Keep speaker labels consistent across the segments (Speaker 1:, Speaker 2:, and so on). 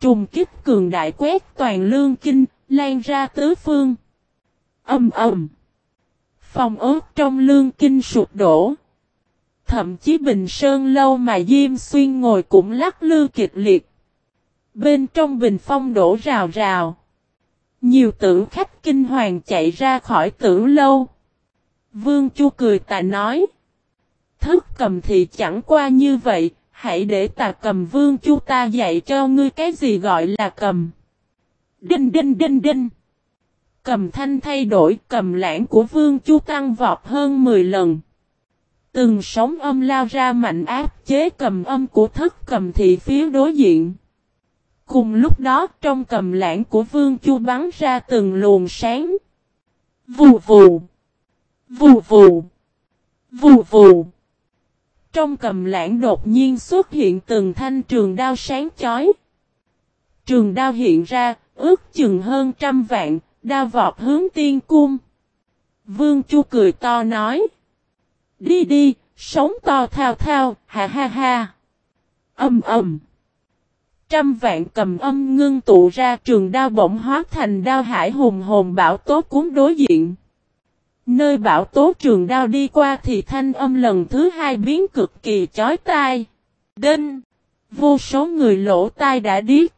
Speaker 1: Trùng kích cường đại quét toàn lương kinh, lan ra tứ phương. Âm ầm. Phòng ốt trong lương kinh sụp đổ. Thậm chí bình sơn lâu mà Diêm Xuyên ngồi cũng lắc lư kịch liệt. Bên trong bình phong đổ rào rào. Nhiều tử khách kinh hoàng chạy ra khỏi tử lâu. Vương Chu cười tại nói. Thức cầm thì chẳng qua như vậy, hãy để ta cầm Vương Chu ta dạy cho ngươi cái gì gọi là cầm. Đinh đinh đinh đinh. Cầm thanh thay đổi, cầm lãng của Vương Chu tăng vọt hơn 10 lần. Từng sóng âm lao ra mạnh áp chế cầm âm của thất cầm thị phía đối diện. Cùng lúc đó, trong cầm lãng của Vương Chu bắn ra từng luồng sáng. Vù vù. Vù vù. Vù vù. Trong cầm lãng đột nhiên xuất hiện từng thanh trường đao sáng chói. Trường đao hiện ra, ước chừng hơn trăm vạn, đao vọt hướng tiên cung. Vương Chu cười to nói. Đi đi, sống to thao thao, ha ha ha. Âm ầm. Trăm vạn cầm âm ngưng tụ ra trường đao bỗng hóa thành đao hải hùng hồn bảo tố cuốn đối diện. Nơi bảo tố trường đao đi qua thì thanh âm lần thứ hai biến cực kỳ chói tai. Đinh! Vô số người lỗ tai đã điếc.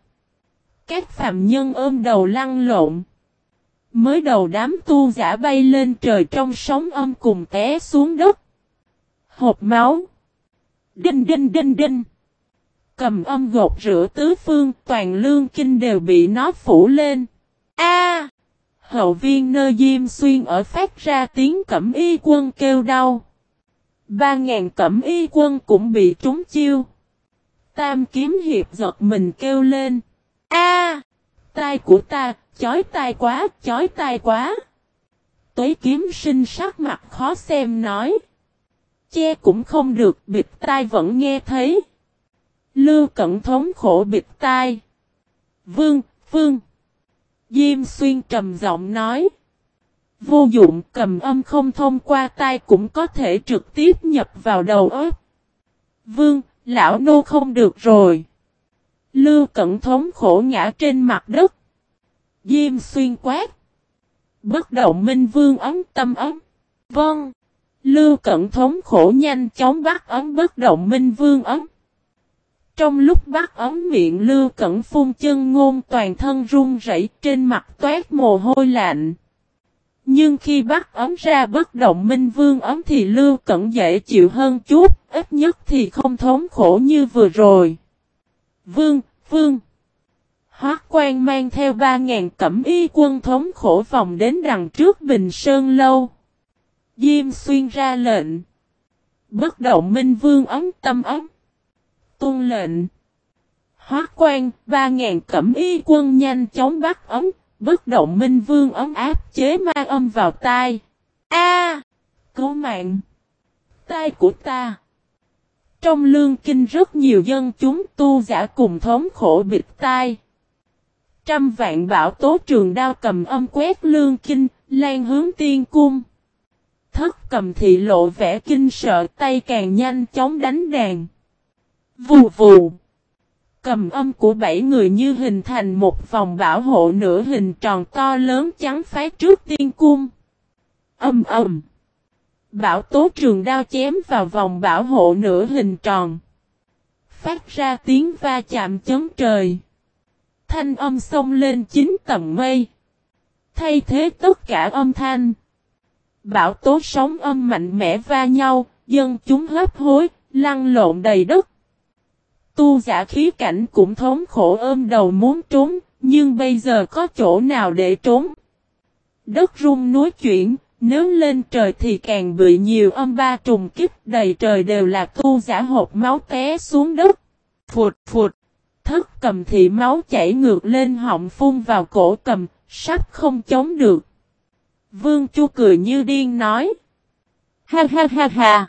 Speaker 1: Các phạm nhân ôm đầu lăn lộn. Mới đầu đám tu giả bay lên trời trong sóng âm cùng té xuống đất. Hộp máu. Đinh đinh đinh đinh. Cầm âm gột rửa tứ phương, toàn lương kinh đều bị nó phủ lên. A! Hậu viên nơi Diêm Xuyên ở phát ra tiếng cẩm y quân kêu đau. Ba ngàn cẩm y quân cũng bị trúng chiêu. Tam kiếm hiệp giật mình kêu lên. A! tai của ta, chói tai quá, chói tai quá. Tuế kiếm sinh sắc mặt khó xem nói. Che cũng không được, bịt tai vẫn nghe thấy. Lưu cẩn thống khổ bịt tai. Vương, Vương. Diêm xuyên trầm giọng nói. Vô dụng cầm âm không thông qua tai cũng có thể trực tiếp nhập vào đầu óc. Vương, lão nô không được rồi. Lưu cẩn thống khổ ngã trên mặt đất. Diêm xuyên quát. Bất động minh vương ấm tâm ấm. Vâng. Lưu cẩn thống khổ nhanh chóng bắt ấm bất động minh vương ấm. Trong lúc bắt ấm miệng Lưu Cẩn phun chân ngôn toàn thân run rẩy trên mặt toát mồ hôi lạnh. Nhưng khi bắt ấm ra bất động minh vương ấm thì Lưu Cẩn dễ chịu hơn chút, ít nhất thì không thống khổ như vừa rồi. Vương, Vương Hoác quan mang theo ba ngàn cẩm y quân thống khổ vòng đến đằng trước Bình Sơn Lâu. Diêm xuyên ra lệnh. Bất động minh vương ấm tâm ấm tuân lệnh. Hóa quan, ba ngàn cẩm y quân nhanh chóng bắt ấm, bất động minh vương ấm áp chế ma âm vào tai. A! cứu mạng! Tai của ta! Trong lương kinh rất nhiều dân chúng tu giả cùng thống khổ bịt tai. Trăm vạn bảo tố trường đao cầm âm quét lương kinh, lan hướng tiên cung. Thất cầm thị lộ vẻ kinh sợ tay càng nhanh chóng đánh đàn. Vù vù. Cầm âm của bảy người như hình thành một vòng bảo hộ nửa hình tròn to lớn trắng phái trước tiên cung. Âm âm Bảo tố trường đao chém vào vòng bảo hộ nửa hình tròn. Phát ra tiếng va chạm chấn trời. Thanh âm xông lên chín tầng mây. Thay thế tất cả âm thanh. Bảo tố sóng âm mạnh mẽ va nhau, dân chúng hấp hối, lăn lộn đầy đất. Tu giả khí cảnh cũng thống khổ ôm đầu muốn trốn, nhưng bây giờ có chỗ nào để trốn? Đất rung núi chuyển, nếu lên trời thì càng bị nhiều âm ba trùng kích đầy trời đều là tu giả hộp máu té xuống đất. Phụt phụt, thất cầm thì máu chảy ngược lên họng phun vào cổ cầm, sắp không chống được. Vương Chu cười như điên nói. Ha ha ha ha.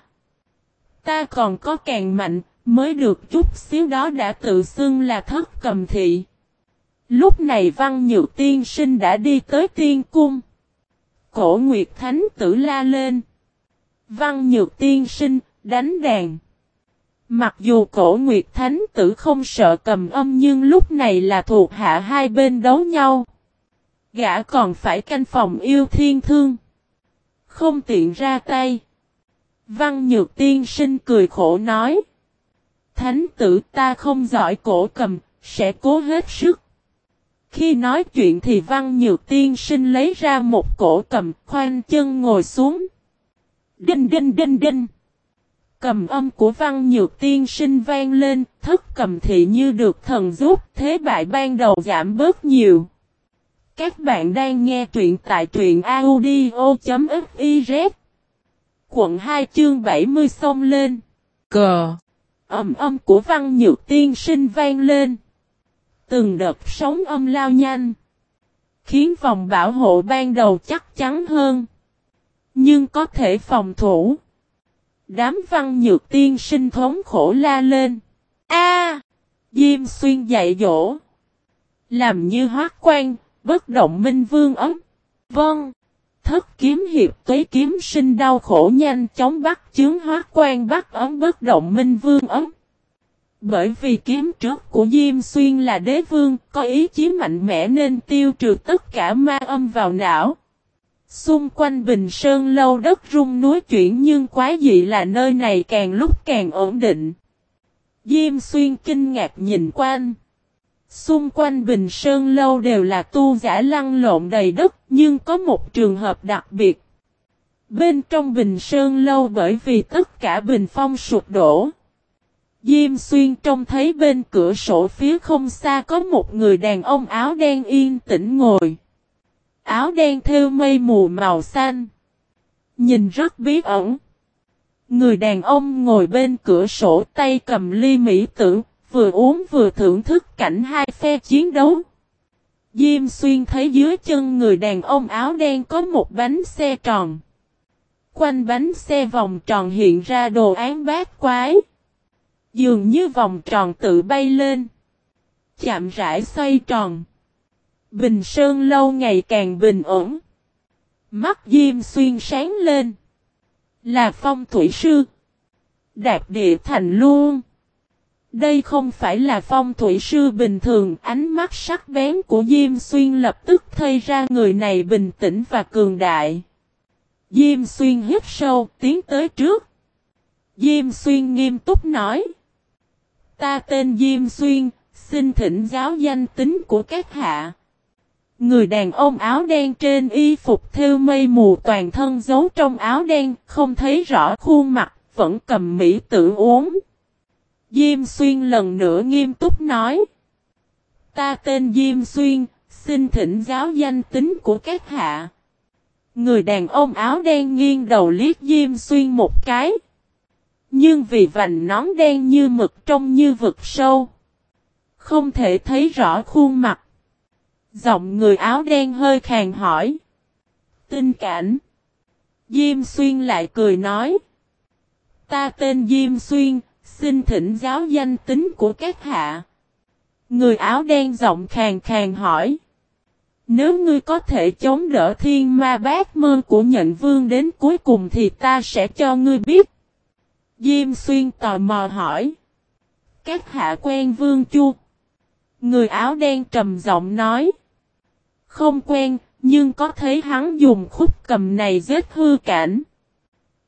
Speaker 1: Ta còn có càng mạnh, Mới được chút xíu đó đã tự xưng là thất cầm thị. Lúc này văn nhược tiên sinh đã đi tới tiên cung. Cổ Nguyệt Thánh tử la lên. Văn nhược tiên sinh, đánh đàn. Mặc dù cổ Nguyệt Thánh tử không sợ cầm âm nhưng lúc này là thuộc hạ hai bên đấu nhau. Gã còn phải canh phòng yêu thiên thương. Không tiện ra tay. Văn Nhược Tiên sinh cười khổ nói. Thánh tử ta không giỏi cổ cầm, sẽ cố hết sức. Khi nói chuyện thì Văn Nhược Tiên sinh lấy ra một cổ cầm khoanh chân ngồi xuống. Đinh đinh đinh đinh. Cầm âm của Văn Nhược Tiên sinh vang lên, thất cầm thị như được thần giúp, thế bại ban đầu giảm bớt nhiều. Các bạn đang nghe truyện tại truyện audio.fif. Quận 2 chương 70 xông lên. Cờ. Âm âm của văn nhược tiên sinh vang lên. Từng đợt sóng âm lao nhanh. Khiến vòng bảo hộ ban đầu chắc chắn hơn. Nhưng có thể phòng thủ. Đám văn nhược tiên sinh thống khổ la lên. A Diêm xuyên dạy dỗ. Làm như hoác quan, bất động minh vương ấm. Vâng thất kiếm hiệp tuế kiếm sinh đau khổ nhanh chóng bắt chướng hóa quan bắt ấm bất động minh vương ấm. Bởi vì kiếm trước của Diêm Xuyên là đế vương, có ý chí mạnh mẽ nên tiêu trừ tất cả ma âm vào não. Xung quanh Bình Sơn lâu đất rung núi chuyển nhưng quá dị là nơi này càng lúc càng ổn định. Diêm Xuyên kinh ngạc nhìn quanh. Xung quanh Bình Sơn Lâu đều là tu giả lăn lộn đầy đất, nhưng có một trường hợp đặc biệt. Bên trong Bình Sơn Lâu bởi vì tất cả bình phong sụp đổ. Diêm xuyên trông thấy bên cửa sổ phía không xa có một người đàn ông áo đen yên tĩnh ngồi. Áo đen theo mây mù màu xanh. Nhìn rất bí ẩn. Người đàn ông ngồi bên cửa sổ tay cầm ly mỹ tử, vừa uống vừa thưởng thức cảnh hai phe chiến đấu. Diêm xuyên thấy dưới chân người đàn ông áo đen có một bánh xe tròn. Quanh bánh xe vòng tròn hiện ra đồ án bát quái. Dường như vòng tròn tự bay lên. Chạm rãi xoay tròn. Bình Sơn lâu ngày càng bình ổn. Mắt Diêm xuyên sáng lên. Là phong thủy sư. Đạp địa thành luôn. Đây không phải là phong thủy sư bình thường, ánh mắt sắc bén của Diêm Xuyên lập tức thay ra người này bình tĩnh và cường đại. Diêm Xuyên hít sâu, tiến tới trước. Diêm Xuyên nghiêm túc nói. Ta tên Diêm Xuyên, xin thỉnh giáo danh tính của các hạ. Người đàn ông áo đen trên y phục theo mây mù toàn thân giấu trong áo đen, không thấy rõ khuôn mặt, vẫn cầm mỹ tử uống. Diêm Xuyên lần nữa nghiêm túc nói. Ta tên Diêm Xuyên, xin thỉnh giáo danh tính của các hạ. Người đàn ông áo đen nghiêng đầu liếc Diêm Xuyên một cái. Nhưng vì vành nón đen như mực trông như vực sâu. Không thể thấy rõ khuôn mặt. Giọng người áo đen hơi khàng hỏi. Tinh cảnh. Diêm Xuyên lại cười nói. Ta tên Diêm Xuyên, Xin thỉnh giáo danh tính của các hạ. Người áo đen giọng khàn khàn hỏi. Nếu ngươi có thể chống đỡ thiên ma bát mơ của nhận vương đến cuối cùng thì ta sẽ cho ngươi biết. Diêm xuyên tò mò hỏi. Các hạ quen vương chu. Người áo đen trầm giọng nói. Không quen, nhưng có thấy hắn dùng khúc cầm này giết hư cảnh.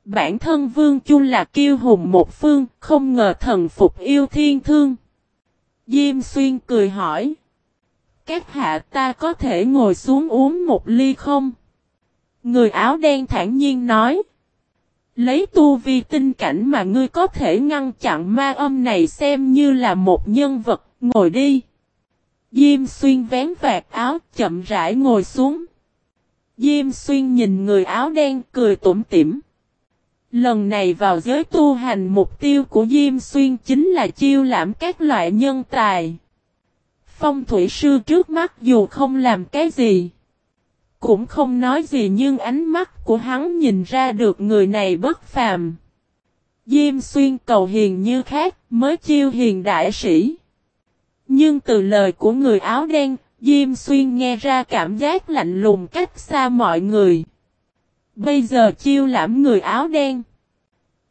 Speaker 1: Bản thân Vương Chu là kiêu hùng một phương, không ngờ thần phục yêu thiên thương. Diêm xuyên cười hỏi. Các hạ ta có thể ngồi xuống uống một ly không? Người áo đen thản nhiên nói. Lấy tu vi tinh cảnh mà ngươi có thể ngăn chặn ma âm này xem như là một nhân vật, ngồi đi. Diêm xuyên vén vạt áo chậm rãi ngồi xuống. Diêm xuyên nhìn người áo đen cười tủm tỉm. Lần này vào giới tu hành mục tiêu của Diêm Xuyên chính là chiêu lãm các loại nhân tài. Phong thủy sư trước mắt dù không làm cái gì. Cũng không nói gì nhưng ánh mắt của hắn nhìn ra được người này bất phàm. Diêm xuyên cầu hiền như khác mới chiêu hiền đại sĩ. Nhưng từ lời của người áo đen, Diêm xuyên nghe ra cảm giác lạnh lùng cách xa mọi người. Bây giờ chiêu lãm người áo đen.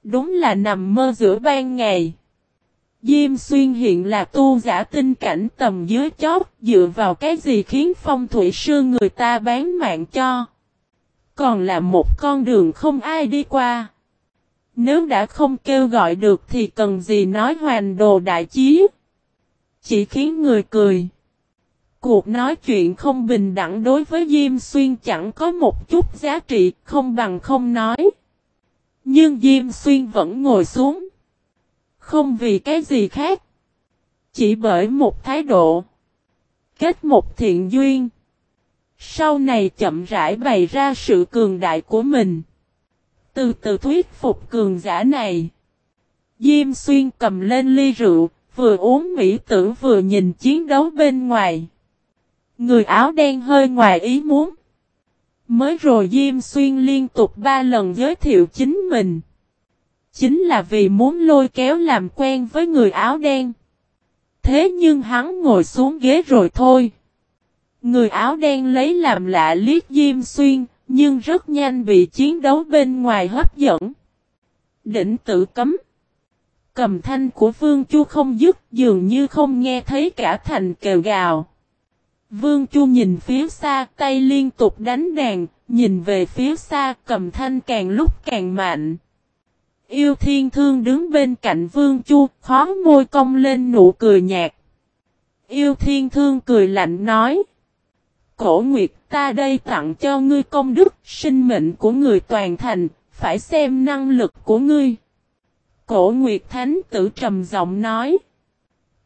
Speaker 1: Đúng là nằm mơ giữa ban ngày. Diêm xuyên hiện là tu giả tinh cảnh tầm dưới chót, dựa vào cái gì khiến phong thủy sư người ta bán mạng cho. Còn là một con đường không ai đi qua. Nếu đã không kêu gọi được thì cần gì nói hoàn đồ đại chí. Chỉ khiến người cười. Cuộc nói chuyện không bình đẳng đối với Diêm Xuyên chẳng có một chút giá trị không bằng không nói. Nhưng Diêm Xuyên vẫn ngồi xuống. Không vì cái gì khác. Chỉ bởi một thái độ. Kết một thiện duyên. Sau này chậm rãi bày ra sự cường đại của mình. Từ từ thuyết phục cường giả này. Diêm xuyên cầm lên ly rượu, vừa uống mỹ tử vừa nhìn chiến đấu bên ngoài. Người áo đen hơi ngoài ý muốn. Mới rồi Diêm Xuyên liên tục ba lần giới thiệu chính mình. Chính là vì muốn lôi kéo làm quen với người áo đen. Thế nhưng hắn ngồi xuống ghế rồi thôi. Người áo đen lấy làm lạ liếc Diêm Xuyên, nhưng rất nhanh bị chiến đấu bên ngoài hấp dẫn. Đỉnh tự cấm. Cầm thanh của Vương Chu không dứt dường như không nghe thấy cả thành kêu gào. Vương Chu nhìn phía xa tay liên tục đánh đàn, nhìn về phía xa cầm thanh càng lúc càng mạnh. Yêu thiên thương đứng bên cạnh Vương Chu, khó môi cong lên nụ cười nhạt. Yêu thiên thương cười lạnh nói. Cổ Nguyệt ta đây tặng cho ngươi công đức, sinh mệnh của người toàn thành, phải xem năng lực của ngươi. Cổ Nguyệt Thánh tử trầm giọng nói.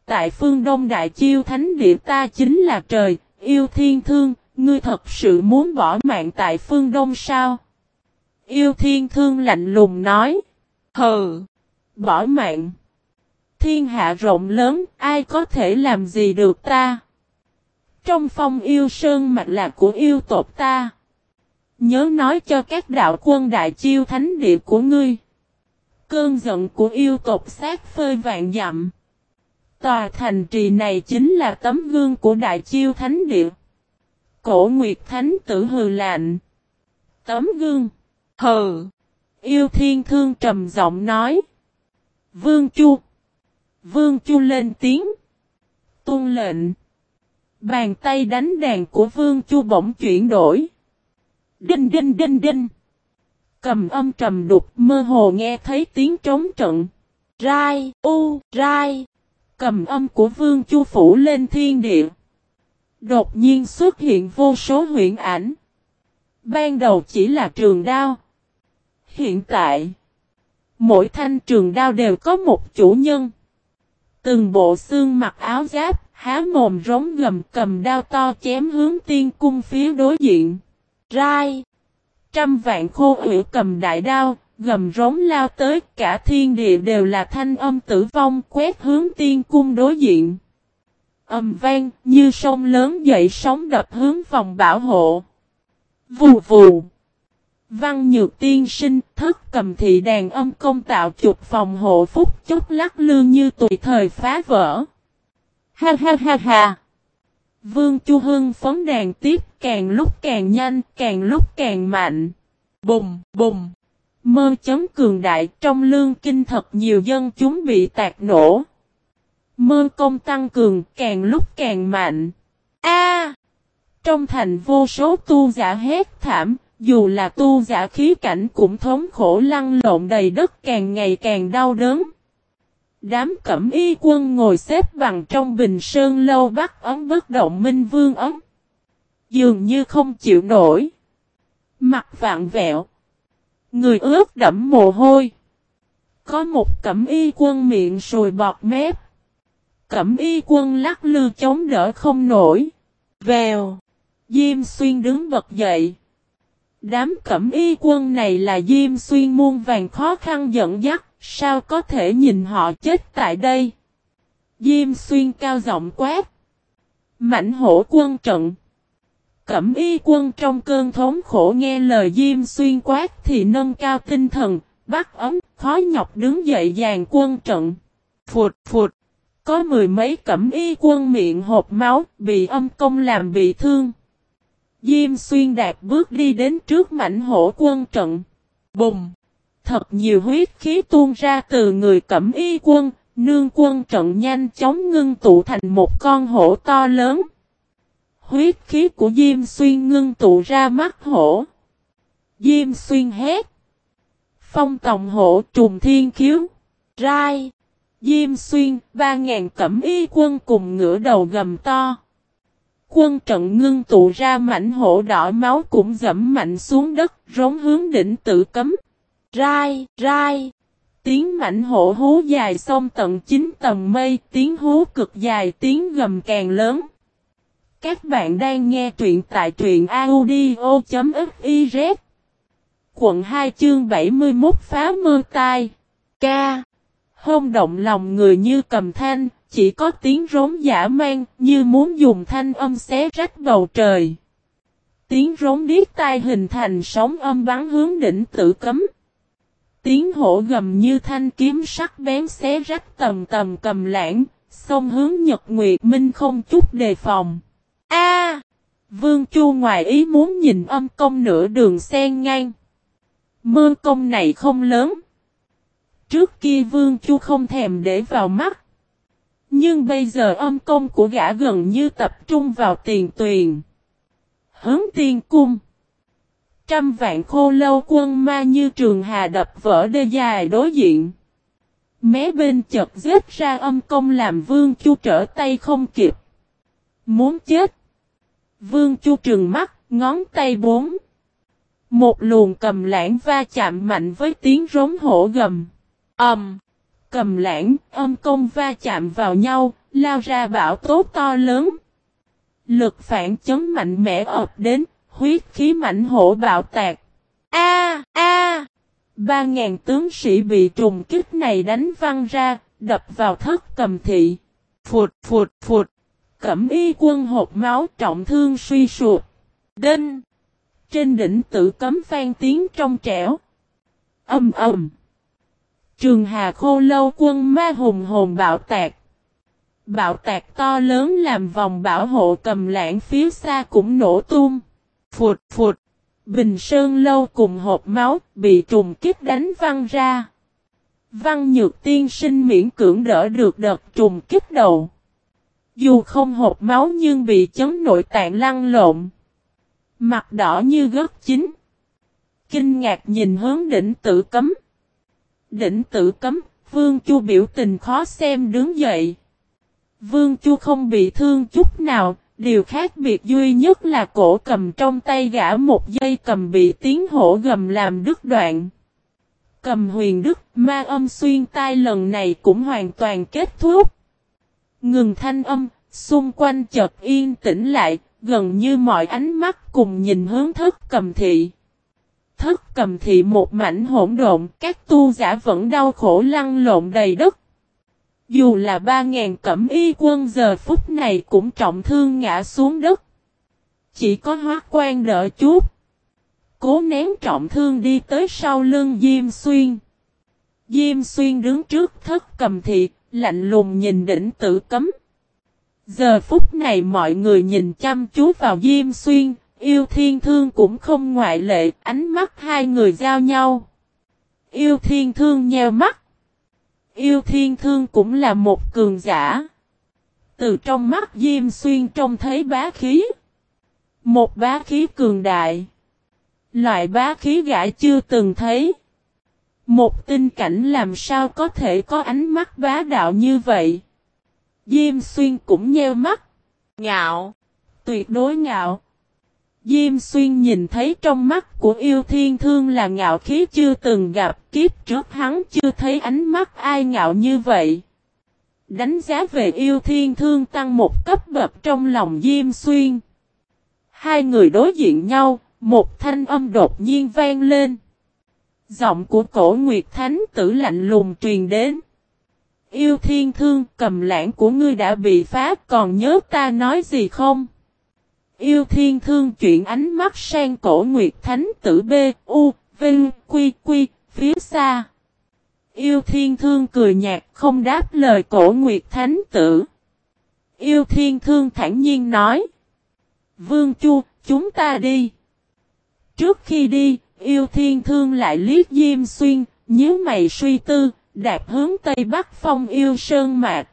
Speaker 1: Tại phương Đông Đại Chiêu Thánh Địa ta chính là trời, yêu thiên thương, ngươi thật sự muốn bỏ mạng tại phương Đông sao? Yêu thiên thương lạnh lùng nói. Hừ, bỏ mạng. Thiên hạ rộng lớn, ai có thể làm gì được ta? Trong phong yêu sơn mạch là của yêu tộc ta. Nhớ nói cho các đạo quân đại chiêu thánh địa của ngươi. Cơn giận của yêu tộc sát phơi vạn dặm. Tòa thành trì này chính là tấm gương của đại chiêu thánh địa. Cổ Nguyệt Thánh tử hừ lạnh. Tấm gương. Hừ. Yêu thiên thương trầm giọng nói. Vương Chu. Vương Chu lên tiếng. Tôn lệnh. Bàn tay đánh đàn của Vương Chu bỗng chuyển đổi. Đinh đinh đinh đinh. Cầm âm trầm đục mơ hồ nghe thấy tiếng trống trận. Rai, u, rai. Cầm âm của Vương Chu phủ lên thiên địa. Đột nhiên xuất hiện vô số huyện ảnh. Ban đầu chỉ là trường đao. Hiện tại, mỗi thanh trường đao đều có một chủ nhân. Từng bộ xương mặc áo giáp, há mồm rống gầm cầm đao to chém hướng tiên cung phía đối diện. Rai! Trăm vạn khô ủy cầm đại đao, gầm rống lao tới cả thiên địa đều là thanh âm tử vong quét hướng tiên cung đối diện. Âm vang như sông lớn dậy sóng đập hướng vòng bảo hộ. Vù vù. Văn nhược tiên sinh thức cầm thị đàn âm công tạo chụp phòng hộ phúc chốc lắc lư như tùy thời phá vỡ. Ha ha ha ha. Vương Chu Hưng phấn đàn tiếp càng lúc càng nhanh, càng lúc càng mạnh. Bùng, bùng. Mơ chấm cường đại trong lương kinh thật nhiều dân chúng bị tạc nổ. Mơ công tăng cường càng lúc càng mạnh. A! trong thành vô số tu giả hét thảm, dù là tu giả khí cảnh cũng thống khổ lăn lộn đầy đất càng ngày càng đau đớn. Đám cẩm y quân ngồi xếp bằng trong bình sơn lâu bắt ấm bất động minh vương ấm. Dường như không chịu nổi. Mặt vạn vẹo. Người ướt đẫm mồ hôi. Có một cẩm y quân miệng sùi bọt mép. Cẩm y quân lắc lư chống đỡ không nổi. Vèo. Diêm xuyên đứng bật dậy. Đám cẩm y quân này là Diêm Xuyên muôn vàng khó khăn dẫn dắt, sao có thể nhìn họ chết tại đây? Diêm Xuyên cao giọng quát. Mảnh hổ quân trận. Cẩm y quân trong cơn thống khổ nghe lời Diêm Xuyên quát thì nâng cao tinh thần, bắt ấm, khó nhọc đứng dậy dàn quân trận. Phụt phụt. Có mười mấy cẩm y quân miệng hộp máu, bị âm công làm bị thương. Diêm xuyên đạt bước đi đến trước mảnh hổ quân trận. Bùng! Thật nhiều huyết khí tuôn ra từ người cẩm y quân, Nương quân trận nhanh chóng ngưng tụ thành một con hổ to lớn. Huyết khí của Diêm Xuyên ngưng tụ ra mắt hổ. Diêm Xuyên hét. Phong tòng hổ trùng thiên khiếu. Rai. Diêm Xuyên, ba ngàn cẩm y quân cùng ngửa đầu gầm to. Quân trận ngưng tụ ra mảnh hổ đỏ máu cũng dẫm mạnh xuống đất, rống hướng đỉnh tự cấm. Rai, rai. Tiếng mảnh hổ hú dài xong tận chín tầng mây, tiếng hú cực dài, tiếng gầm càng lớn. Các bạn đang nghe truyện tại truyện audio.fiz Quận 2 chương 71 phá mưa tai. Ca. Hông động lòng người như cầm thanh, Chỉ có tiếng rống giả mang, Như muốn dùng thanh âm xé rách bầu trời. Tiếng rống điếc tai hình thành sóng âm bắn hướng đỉnh tử cấm. Tiếng hổ gầm như thanh kiếm sắc bén xé rách tầm tầm cầm lãng, Xông hướng Nhật Nguyệt Minh không chút đề phòng. A Vương Chu ngoài ý muốn nhìn âm công nửa đường sen ngang Mơ công này không lớn. Trước kia Vương Chu không thèm để vào mắt. Nhưng bây giờ âm công của gã gần như tập trung vào tiền tuyền. Hướng tiên cung. Trăm vạn khô lâu quân ma như trường hà đập vỡ đê dài đối diện. Mé bên chật giết ra âm công làm Vương Chu trở tay không kịp. Muốn chết. Vương Chu trừng mắt, ngón tay bốn. Một luồng cầm lãng va chạm mạnh với tiếng rống hổ gầm. Ầm. Um, cầm lãng, âm công va chạm vào nhau, lao ra bão tố to lớn. Lực phản chấn mạnh mẽ ập đến, huyết khí mạnh hổ bạo tạc. A a Ba ngàn tướng sĩ bị trùng kích này đánh văng ra, đập vào thất cầm thị. Phụt phụt phụt. Cẩm y quân hộp máu trọng thương suy sụp. Đinh. Trên đỉnh tự cấm phan tiếng trong trẻo. Âm ầm. Trường hà khô lâu quân ma hùng hồn bạo tạc. Bạo tạc to lớn làm vòng bảo hộ cầm lãng phía xa cũng nổ tung. Phụt phụt. Bình sơn lâu cùng hộp máu bị trùng kích đánh văng ra. Văn nhược tiên sinh miễn cưỡng đỡ được đợt trùng kích đầu. Dù không hộp máu nhưng bị chấn nội tạng lăn lộn. Mặt đỏ như gớt chín. Kinh ngạc nhìn hướng đỉnh tử cấm. Đỉnh tử cấm, Vương Chu biểu tình khó xem đứng dậy. Vương Chu không bị thương chút nào, điều khác biệt duy nhất là cổ cầm trong tay gã một dây cầm bị tiếng hổ gầm làm đứt đoạn. Cầm huyền đức, ma âm xuyên tai lần này cũng hoàn toàn kết thúc. Ngừng thanh âm, xung quanh chợt yên tĩnh lại, gần như mọi ánh mắt cùng nhìn hướng thất cầm thị. Thất cầm thị một mảnh hỗn độn, các tu giả vẫn đau khổ lăn lộn đầy đất. Dù là ba ngàn cẩm y quân giờ phút này cũng trọng thương ngã xuống đất. Chỉ có hóa quan đỡ chút. Cố nén trọng thương đi tới sau lưng Diêm Xuyên. Diêm Xuyên đứng trước thất cầm thị, lạnh lùng nhìn đỉnh tử cấm. Giờ phút này mọi người nhìn chăm chú vào Diêm Xuyên, yêu thiên thương cũng không ngoại lệ, ánh mắt hai người giao nhau. Yêu thiên thương nheo mắt. Yêu thiên thương cũng là một cường giả. Từ trong mắt Diêm Xuyên trông thấy bá khí. Một bá khí cường đại. Loại bá khí gã chưa từng thấy. Một tinh cảnh làm sao có thể có ánh mắt bá đạo như vậy. Diêm xuyên cũng nheo mắt. Ngạo. Tuyệt đối ngạo. Diêm xuyên nhìn thấy trong mắt của yêu thiên thương là ngạo khí chưa từng gặp kiếp trước hắn chưa thấy ánh mắt ai ngạo như vậy. Đánh giá về yêu thiên thương tăng một cấp bậc trong lòng Diêm xuyên. Hai người đối diện nhau, một thanh âm đột nhiên vang lên. Giọng của cổ Nguyệt Thánh tử lạnh lùng truyền đến. Yêu thiên thương cầm lãng của ngươi đã bị phá còn nhớ ta nói gì không? Yêu thiên thương chuyển ánh mắt sang cổ nguyệt thánh tử B, U, Vinh, Quy, Quy, phía xa. Yêu thiên thương cười nhạt không đáp lời cổ nguyệt thánh tử. Yêu thiên thương thản nhiên nói. Vương Chu, chúng ta đi. Trước khi đi, yêu thiên thương lại liếc Diêm Xuyên, nhớ mày suy tư, đạp hướng Tây Bắc phong yêu sơn mạc.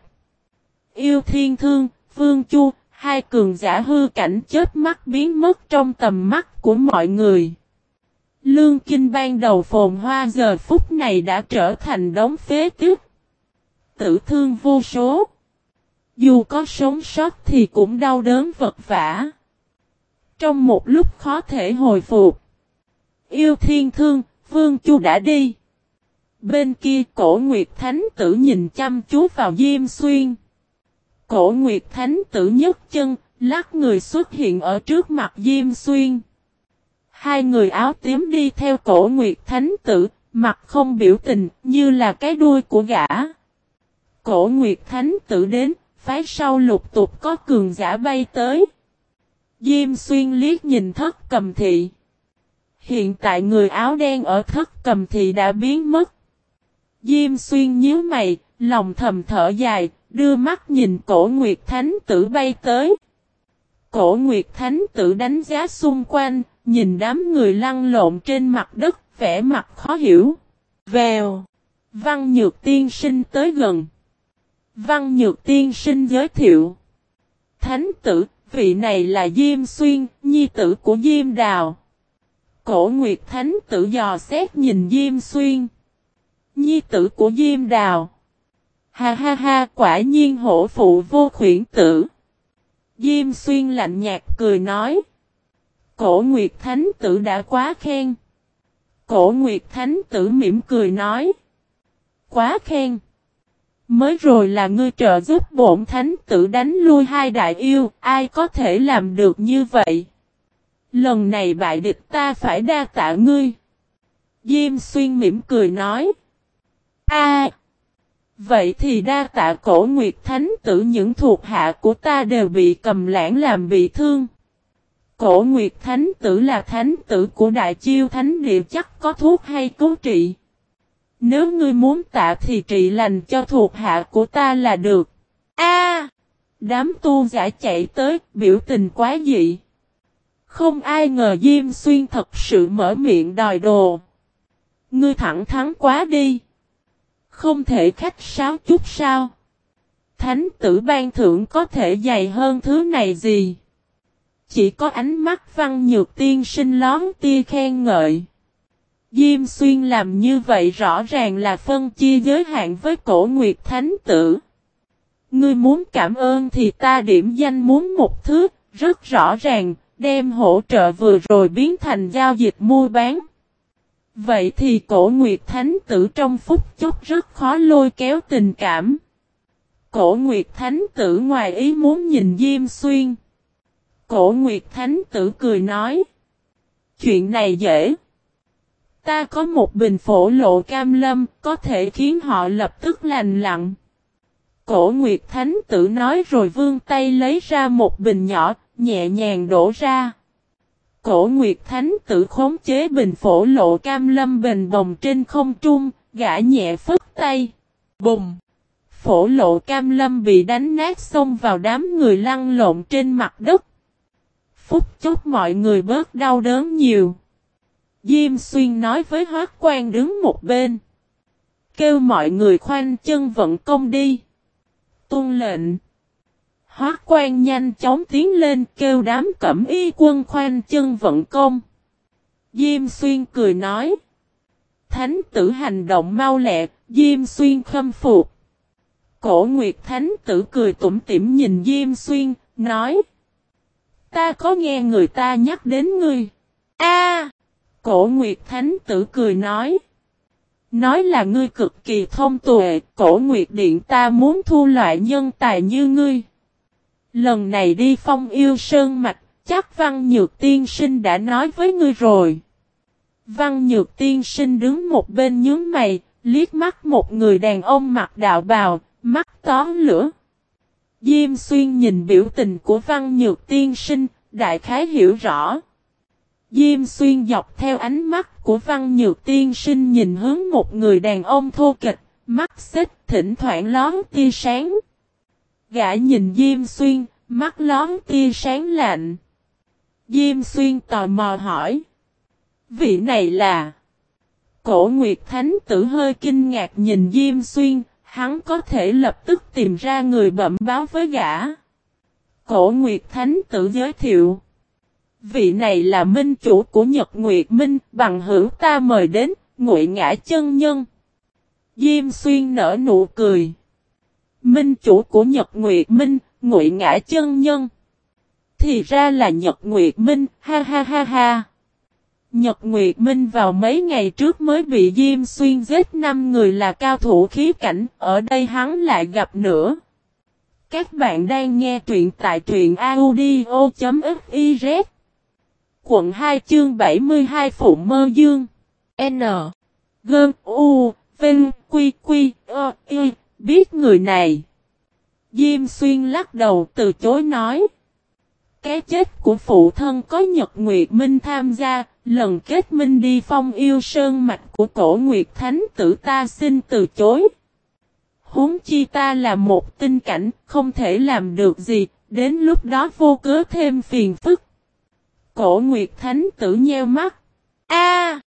Speaker 1: Yêu thiên thương, vương chu, hai cường giả hư cảnh chết mắt biến mất trong tầm mắt của mọi người. Lương kinh ban đầu phồn hoa giờ phút này đã trở thành đống phế tiếc. Tử thương vô số. Dù có sống sót thì cũng đau đớn vật vả. Trong một lúc khó thể hồi phục. Yêu thiên thương, vương chu đã đi. Bên kia cổ Nguyệt Thánh tử nhìn chăm chú vào Diêm Xuyên. Cổ Nguyệt Thánh tử nhấc chân, lắc người xuất hiện ở trước mặt Diêm Xuyên. Hai người áo tím đi theo cổ Nguyệt Thánh tử, mặt không biểu tình, như là cái đuôi của gã. Cổ Nguyệt Thánh tử đến, phái sau lục tục có cường giả bay tới. Diêm Xuyên liếc nhìn thất cầm thị. Hiện tại người áo đen ở thất cầm thì đã biến mất. Diêm Xuyên nhíu mày, lòng thầm thở dài, đưa mắt nhìn cổ Nguyệt Thánh tử bay tới. Cổ Nguyệt Thánh tử đánh giá xung quanh, nhìn đám người lăn lộn trên mặt đất, vẻ mặt khó hiểu. Vèo! Văn Nhược Tiên sinh tới gần. Văn Nhược Tiên sinh giới thiệu. Thánh tử, vị này là Diêm Xuyên, nhi tử của Diêm Đào. Cổ Nguyệt Thánh tử dò xét nhìn Diêm Xuyên. Nhi tử của Diêm Đào. Ha ha ha, quả nhiên hổ phụ vô khuyển tử. Diêm Xuyên lạnh nhạt cười nói. Cổ Nguyệt Thánh tử đã quá khen. Cổ Nguyệt Thánh tử mỉm cười nói. Quá khen. Mới rồi là ngươi trợ giúp bổn thánh tử đánh lui hai đại yêu, ai có thể làm được như vậy? Lần này bại địch ta phải đa tạ ngươi. Diêm xuyên mỉm cười nói. A, Vậy thì đa tạ cổ nguyệt thánh tử những thuộc hạ của ta đều bị cầm lãng làm bị thương. Cổ nguyệt thánh tử là thánh tử của đại chiêu thánh địa chắc có thuốc hay cứu trị. Nếu ngươi muốn tạ thì trị lành cho thuộc hạ của ta là được. A, Đám tu giả chạy tới, biểu tình quá dị. Không ai ngờ Diêm Xuyên thật sự mở miệng đòi đồ. Ngươi thẳng thắn quá đi. Không thể khách sáo chút sao. Thánh tử ban thưởng có thể dày hơn thứ này gì. Chỉ có ánh mắt văn nhược tiên sinh lón tia khen ngợi. Diêm xuyên làm như vậy rõ ràng là phân chia giới hạn với cổ nguyệt thánh tử. Ngươi muốn cảm ơn thì ta điểm danh muốn một thứ, rất rõ ràng, đem hỗ trợ vừa rồi biến thành giao dịch mua bán. Vậy thì cổ nguyệt thánh tử trong phút chốc rất khó lôi kéo tình cảm. Cổ nguyệt thánh tử ngoài ý muốn nhìn Diêm Xuyên. Cổ nguyệt thánh tử cười nói. Chuyện này dễ. Ta có một bình phổ lộ cam lâm, có thể khiến họ lập tức lành lặng. Cổ Nguyệt Thánh tử nói rồi vương tay lấy ra một bình nhỏ, nhẹ nhàng đổ ra. Cổ Nguyệt Thánh tự khống chế bình phổ lộ cam lâm bình bồng trên không trung, gã nhẹ phất tay. Bùng! Phổ lộ cam lâm bị đánh nát xông vào đám người lăn lộn trên mặt đất. Phúc chốc mọi người bớt đau đớn nhiều. Diêm xuyên nói với hoác quan đứng một bên. Kêu mọi người khoanh chân vận công đi. Tôn lệnh hóa quan nhanh chóng tiến lên kêu đám cẩm y quân khoanh chân vận công. Diêm xuyên cười nói. Thánh tử hành động mau lẹ, Diêm xuyên khâm phục. Cổ Nguyệt Thánh tử cười tủm tỉm nhìn Diêm xuyên, nói. Ta có nghe người ta nhắc đến ngươi. A Cổ Nguyệt Thánh tử cười nói. Nói là ngươi cực kỳ thông tuệ, cổ Nguyệt Điện ta muốn thu loại nhân tài như ngươi. Lần này đi phong yêu sơn mạch, chắc Văn Nhược Tiên Sinh đã nói với ngươi rồi. Văn Nhược Tiên Sinh đứng một bên nhướng mày, liếc mắt một người đàn ông mặc đạo bào, mắt tó lửa. Diêm xuyên nhìn biểu tình của Văn Nhược Tiên Sinh, đại khái hiểu rõ. Diêm xuyên dọc theo ánh mắt của văn nhược tiên sinh nhìn hướng một người đàn ông thô kịch, mắt xích thỉnh thoảng lón tia sáng. Gã nhìn Diêm xuyên, mắt lón tia sáng lạnh. Diêm xuyên tò mò hỏi. Vị này là... Cổ Nguyệt Thánh tử hơi kinh ngạc nhìn Diêm Xuyên, hắn có thể lập tức tìm ra người bẩm báo với gã. Cổ Nguyệt Thánh tử giới thiệu. Vị này là minh chủ của Nhật Nguyệt Minh, bằng hữu ta mời đến, ngụy ngã chân nhân. Diêm Xuyên nở nụ cười. Minh chủ của Nhật Nguyệt Minh, ngụy ngã chân nhân. Thì ra là Nhật Nguyệt Minh, ha ha ha ha. Nhật Nguyệt Minh vào mấy ngày trước mới bị Diêm Xuyên giết 5 người là cao thủ khí cảnh, ở đây hắn lại gặp nữa. Các bạn đang nghe truyện tại truyện audio.fiz Quận 2 chương 72 Phụ Mơ Dương N Gơn U Vinh Quy Quy Ơ Y Biết người này Diêm Xuyên lắc đầu từ chối nói Cái chết của phụ thân có Nhật Nguyệt Minh tham gia Lần kết minh đi phong yêu sơn mạch của cổ Nguyệt Thánh tử ta xin từ chối. Huống chi ta là một tinh cảnh, không thể làm được gì, đến lúc đó vô cớ thêm phiền phức. Cổ Nguyệt Thánh tử nheo mắt. A!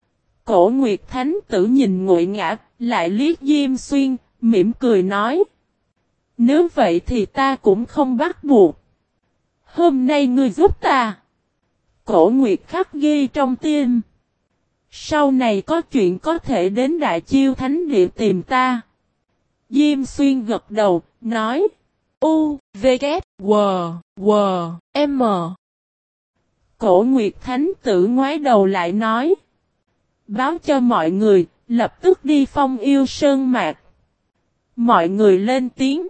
Speaker 1: cổ Nguyệt Thánh tử nhìn ngụy ngã, lại liếc Diêm Xuyên, mỉm cười nói. Nếu vậy thì ta cũng không bắt buộc. Hôm nay ngươi giúp ta. Cổ Nguyệt khắc ghi trong tim. Sau này có chuyện có thể đến Đại Chiêu Thánh Địa tìm ta. Diêm Xuyên gật đầu, nói. U, V, K, W, W, M. Cổ Nguyệt Thánh tử ngoái đầu lại nói. Báo cho mọi người, lập tức đi phong yêu sơn mạc. Mọi người lên tiếng.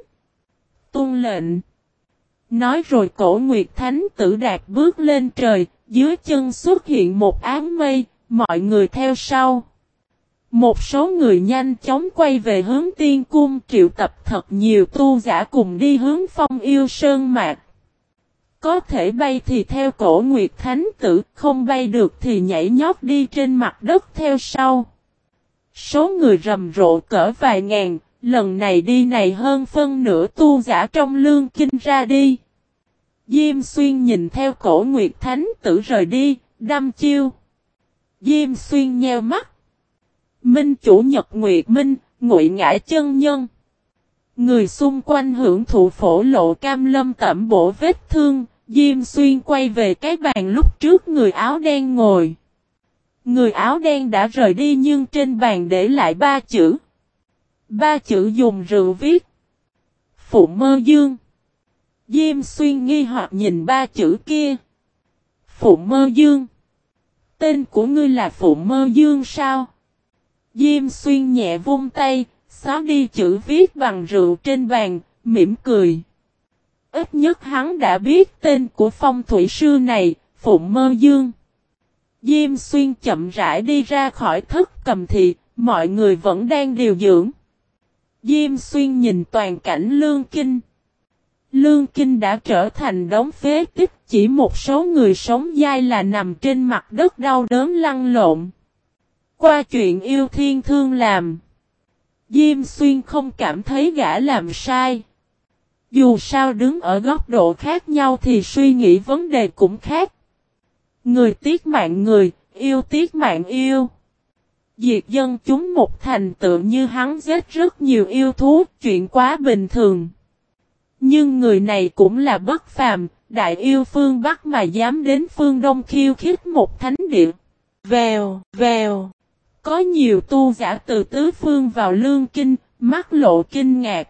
Speaker 1: Tuân lệnh. Nói rồi cổ Nguyệt Thánh tử đạt bước lên trời, dưới chân xuất hiện một áng mây, mọi người theo sau. Một số người nhanh chóng quay về hướng tiên cung triệu tập thật nhiều tu giả cùng đi hướng phong yêu sơn mạc. Có thể bay thì theo cổ Nguyệt Thánh tử, không bay được thì nhảy nhót đi trên mặt đất theo sau. Số người rầm rộ cỡ vài ngàn, lần này đi này hơn phân nửa tu giả trong lương kinh ra đi. Diêm xuyên nhìn theo cổ Nguyệt Thánh tử rời đi, đâm chiêu. Diêm xuyên nheo mắt. Minh chủ Nhật Nguyệt Minh, ngụy ngã chân nhân. Người xung quanh hưởng thụ phổ lộ cam lâm tẩm bổ vết thương, Diêm xuyên quay về cái bàn lúc trước người áo đen ngồi. Người áo đen đã rời đi nhưng trên bàn để lại ba chữ. Ba chữ dùng rượu viết. Phụ mơ dương. Diêm xuyên nghi hoặc nhìn ba chữ kia. Phụ mơ dương. Tên của ngươi là Phụ mơ dương sao? Diêm xuyên nhẹ vung tay, xóa đi chữ viết bằng rượu trên bàn, mỉm cười. Ít nhất hắn đã biết tên của phong thủy sư này, Phụ mơ dương. Diêm xuyên chậm rãi đi ra khỏi thức cầm thị, mọi người vẫn đang điều dưỡng. Diêm xuyên nhìn toàn cảnh lương kinh. Lương Kinh đã trở thành đống phế tích chỉ một số người sống dai là nằm trên mặt đất đau đớn lăn lộn. Qua chuyện yêu thiên thương làm. Diêm Xuyên không cảm thấy gã làm sai. Dù sao đứng ở góc độ khác nhau thì suy nghĩ vấn đề cũng khác. Người tiếc mạng người, yêu tiếc mạng yêu. Diệt dân chúng một thành tựu như hắn giết rất nhiều yêu thú, chuyện quá bình thường. Nhưng người này cũng là bất phàm, đại yêu phương Bắc mà dám đến phương Đông khiêu khích một thánh địa. Vèo, vèo. Có nhiều tu giả từ tứ phương vào lương kinh, mắt lộ kinh ngạc.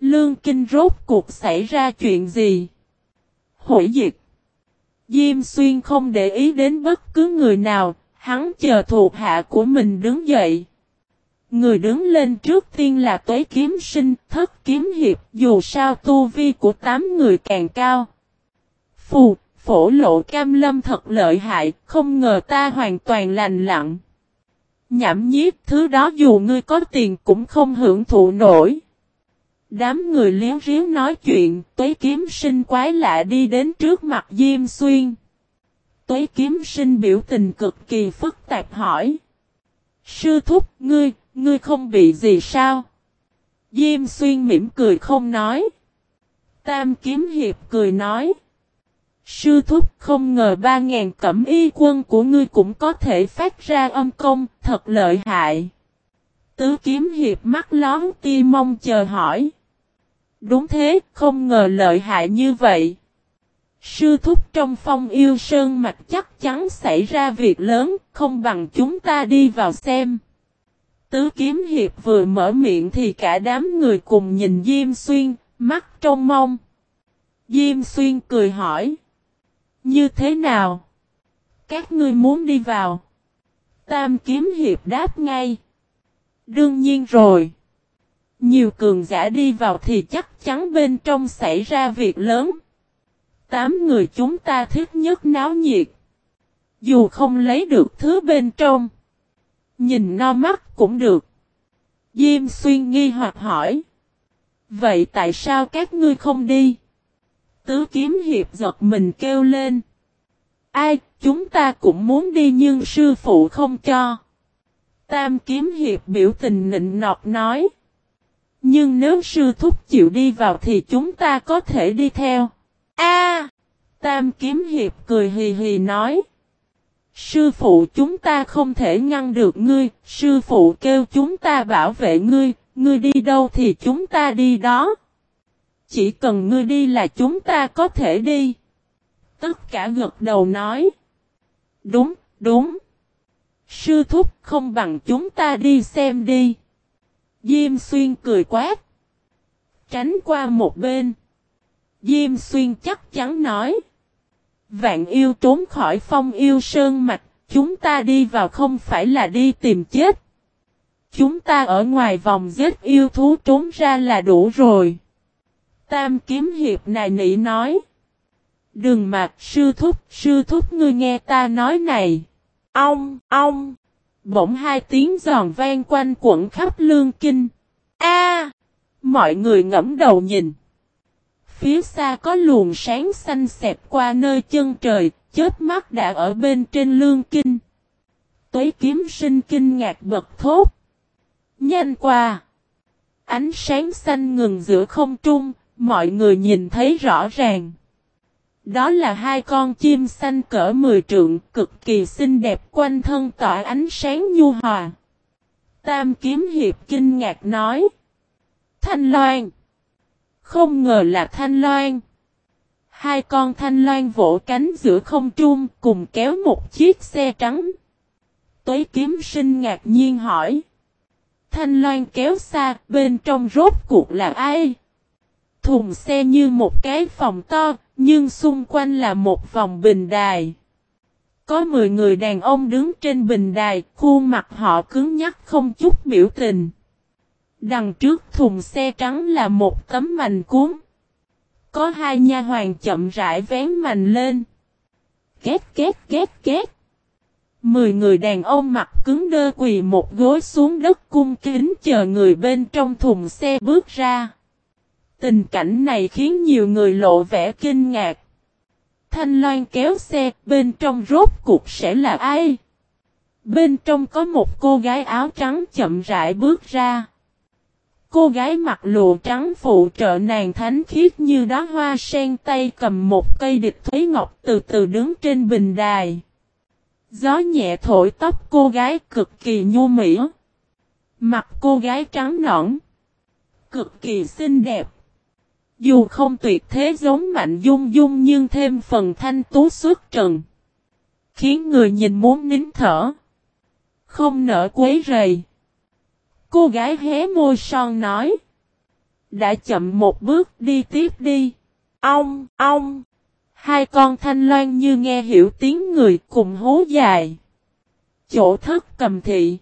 Speaker 1: Lương kinh rốt cuộc xảy ra chuyện gì? Hủy diệt. Diêm xuyên không để ý đến bất cứ người nào, hắn chờ thuộc hạ của mình đứng dậy. Người đứng lên trước tiên là tuế kiếm sinh, thất kiếm hiệp, dù sao tu vi của tám người càng cao. Phù, phổ lộ cam lâm thật lợi hại, không ngờ ta hoàn toàn lành lặng. Nhảm nhiếp thứ đó dù ngươi có tiền cũng không hưởng thụ nổi. Đám người liếu riếu nói chuyện, tuế kiếm sinh quái lạ đi đến trước mặt Diêm Xuyên. Tuế kiếm sinh biểu tình cực kỳ phức tạp hỏi. Sư thúc, ngươi, Ngươi không bị gì sao? Diêm xuyên mỉm cười không nói. Tam kiếm hiệp cười nói. Sư thúc không ngờ ba ngàn cẩm y quân của ngươi cũng có thể phát ra âm công, thật lợi hại. Tứ kiếm hiệp mắt lón ti mong chờ hỏi. Đúng thế, không ngờ lợi hại như vậy. Sư thúc trong phong yêu sơn mạch chắc chắn xảy ra việc lớn, không bằng chúng ta đi vào xem. Tứ kiếm hiệp vừa mở miệng thì cả đám người cùng nhìn Diêm Xuyên, mắt trong mong. Diêm Xuyên cười hỏi. Như thế nào? Các ngươi muốn đi vào? Tam kiếm hiệp đáp ngay. Đương nhiên rồi. Nhiều cường giả đi vào thì chắc chắn bên trong xảy ra việc lớn. Tám người chúng ta thích nhất náo nhiệt. Dù không lấy được thứ bên trong. Nhìn no mắt cũng được. Diêm xuyên nghi hoặc hỏi. Vậy tại sao các ngươi không đi? Tứ kiếm hiệp giật mình kêu lên. Ai, chúng ta cũng muốn đi nhưng sư phụ không cho. Tam kiếm hiệp biểu tình nịnh nọt nói. Nhưng nếu sư thúc chịu đi vào thì chúng ta có thể đi theo. A, Tam kiếm hiệp cười hì hì nói. Sư phụ chúng ta không thể ngăn được ngươi, sư phụ kêu chúng ta bảo vệ ngươi, ngươi đi đâu thì chúng ta đi đó. Chỉ cần ngươi đi là chúng ta có thể đi. Tất cả gật đầu nói. Đúng, đúng. Sư thúc không bằng chúng ta đi xem đi. Diêm xuyên cười quát. Tránh qua một bên. Diêm xuyên chắc chắn nói. Vạn yêu trốn khỏi phong yêu sơn mạch. Chúng ta đi vào không phải là đi tìm chết. Chúng ta ở ngoài vòng giết yêu thú trốn ra là đủ rồi. Tam kiếm hiệp này nỉ nói. Đừng mặc sư thúc, sư thúc ngươi nghe ta nói này. Ông, ông. Bỗng hai tiếng giòn vang quanh quẩn khắp lương kinh. A! mọi người ngẫm đầu nhìn. Phía xa có luồng sáng xanh xẹp qua nơi chân trời, chết mắt đã ở bên trên lương kinh. Tuế kiếm sinh kinh ngạc bật thốt. Nhanh qua! Ánh sáng xanh ngừng giữa không trung, mọi người nhìn thấy rõ ràng. Đó là hai con chim xanh cỡ 10 trượng, cực kỳ xinh đẹp quanh thân tỏa ánh sáng nhu hòa. Tam kiếm hiệp kinh ngạc nói. Thanh Loan. Không ngờ là Thanh Loan. Hai con Thanh Loan vỗ cánh giữa không trung cùng kéo một chiếc xe trắng. Tuế kiếm sinh ngạc nhiên hỏi. Thanh Loan kéo xa, bên trong rốt cuộc là ai? Thùng xe như một cái phòng to, nhưng xung quanh là một vòng bình đài. Có 10 người đàn ông đứng trên bình đài, khuôn mặt họ cứng nhắc không chút biểu tình. Đằng trước thùng xe trắng là một tấm mành cuốn. Có hai nha hoàng chậm rãi vén mành lên. Két két két két. Mười người đàn ông mặt cứng đơ quỳ một gối xuống đất cung kính chờ người bên trong thùng xe bước ra. Tình cảnh này khiến nhiều người lộ vẻ kinh ngạc. Thanh Loan kéo xe, bên trong rốt cuộc sẽ là ai? Bên trong có một cô gái áo trắng chậm rãi bước ra. Cô gái mặc lụa trắng phụ trợ nàng thánh khiết như đóa hoa sen tay cầm một cây địch thúy ngọc từ từ đứng trên bình đài. Gió nhẹ thổi tóc cô gái cực kỳ nhu mỹ. Mặt cô gái trắng nõn. Cực kỳ xinh đẹp. Dù không tuyệt thế giống mạnh dung dung nhưng thêm phần thanh tú xuất trần. Khiến người nhìn muốn nín thở. Không nở quấy rầy. Cô gái hé môi son nói. Đã chậm một bước đi tiếp đi. Ông, ông. Hai con thanh loan như nghe hiểu tiếng người cùng hú dài. Chỗ thất cầm thị.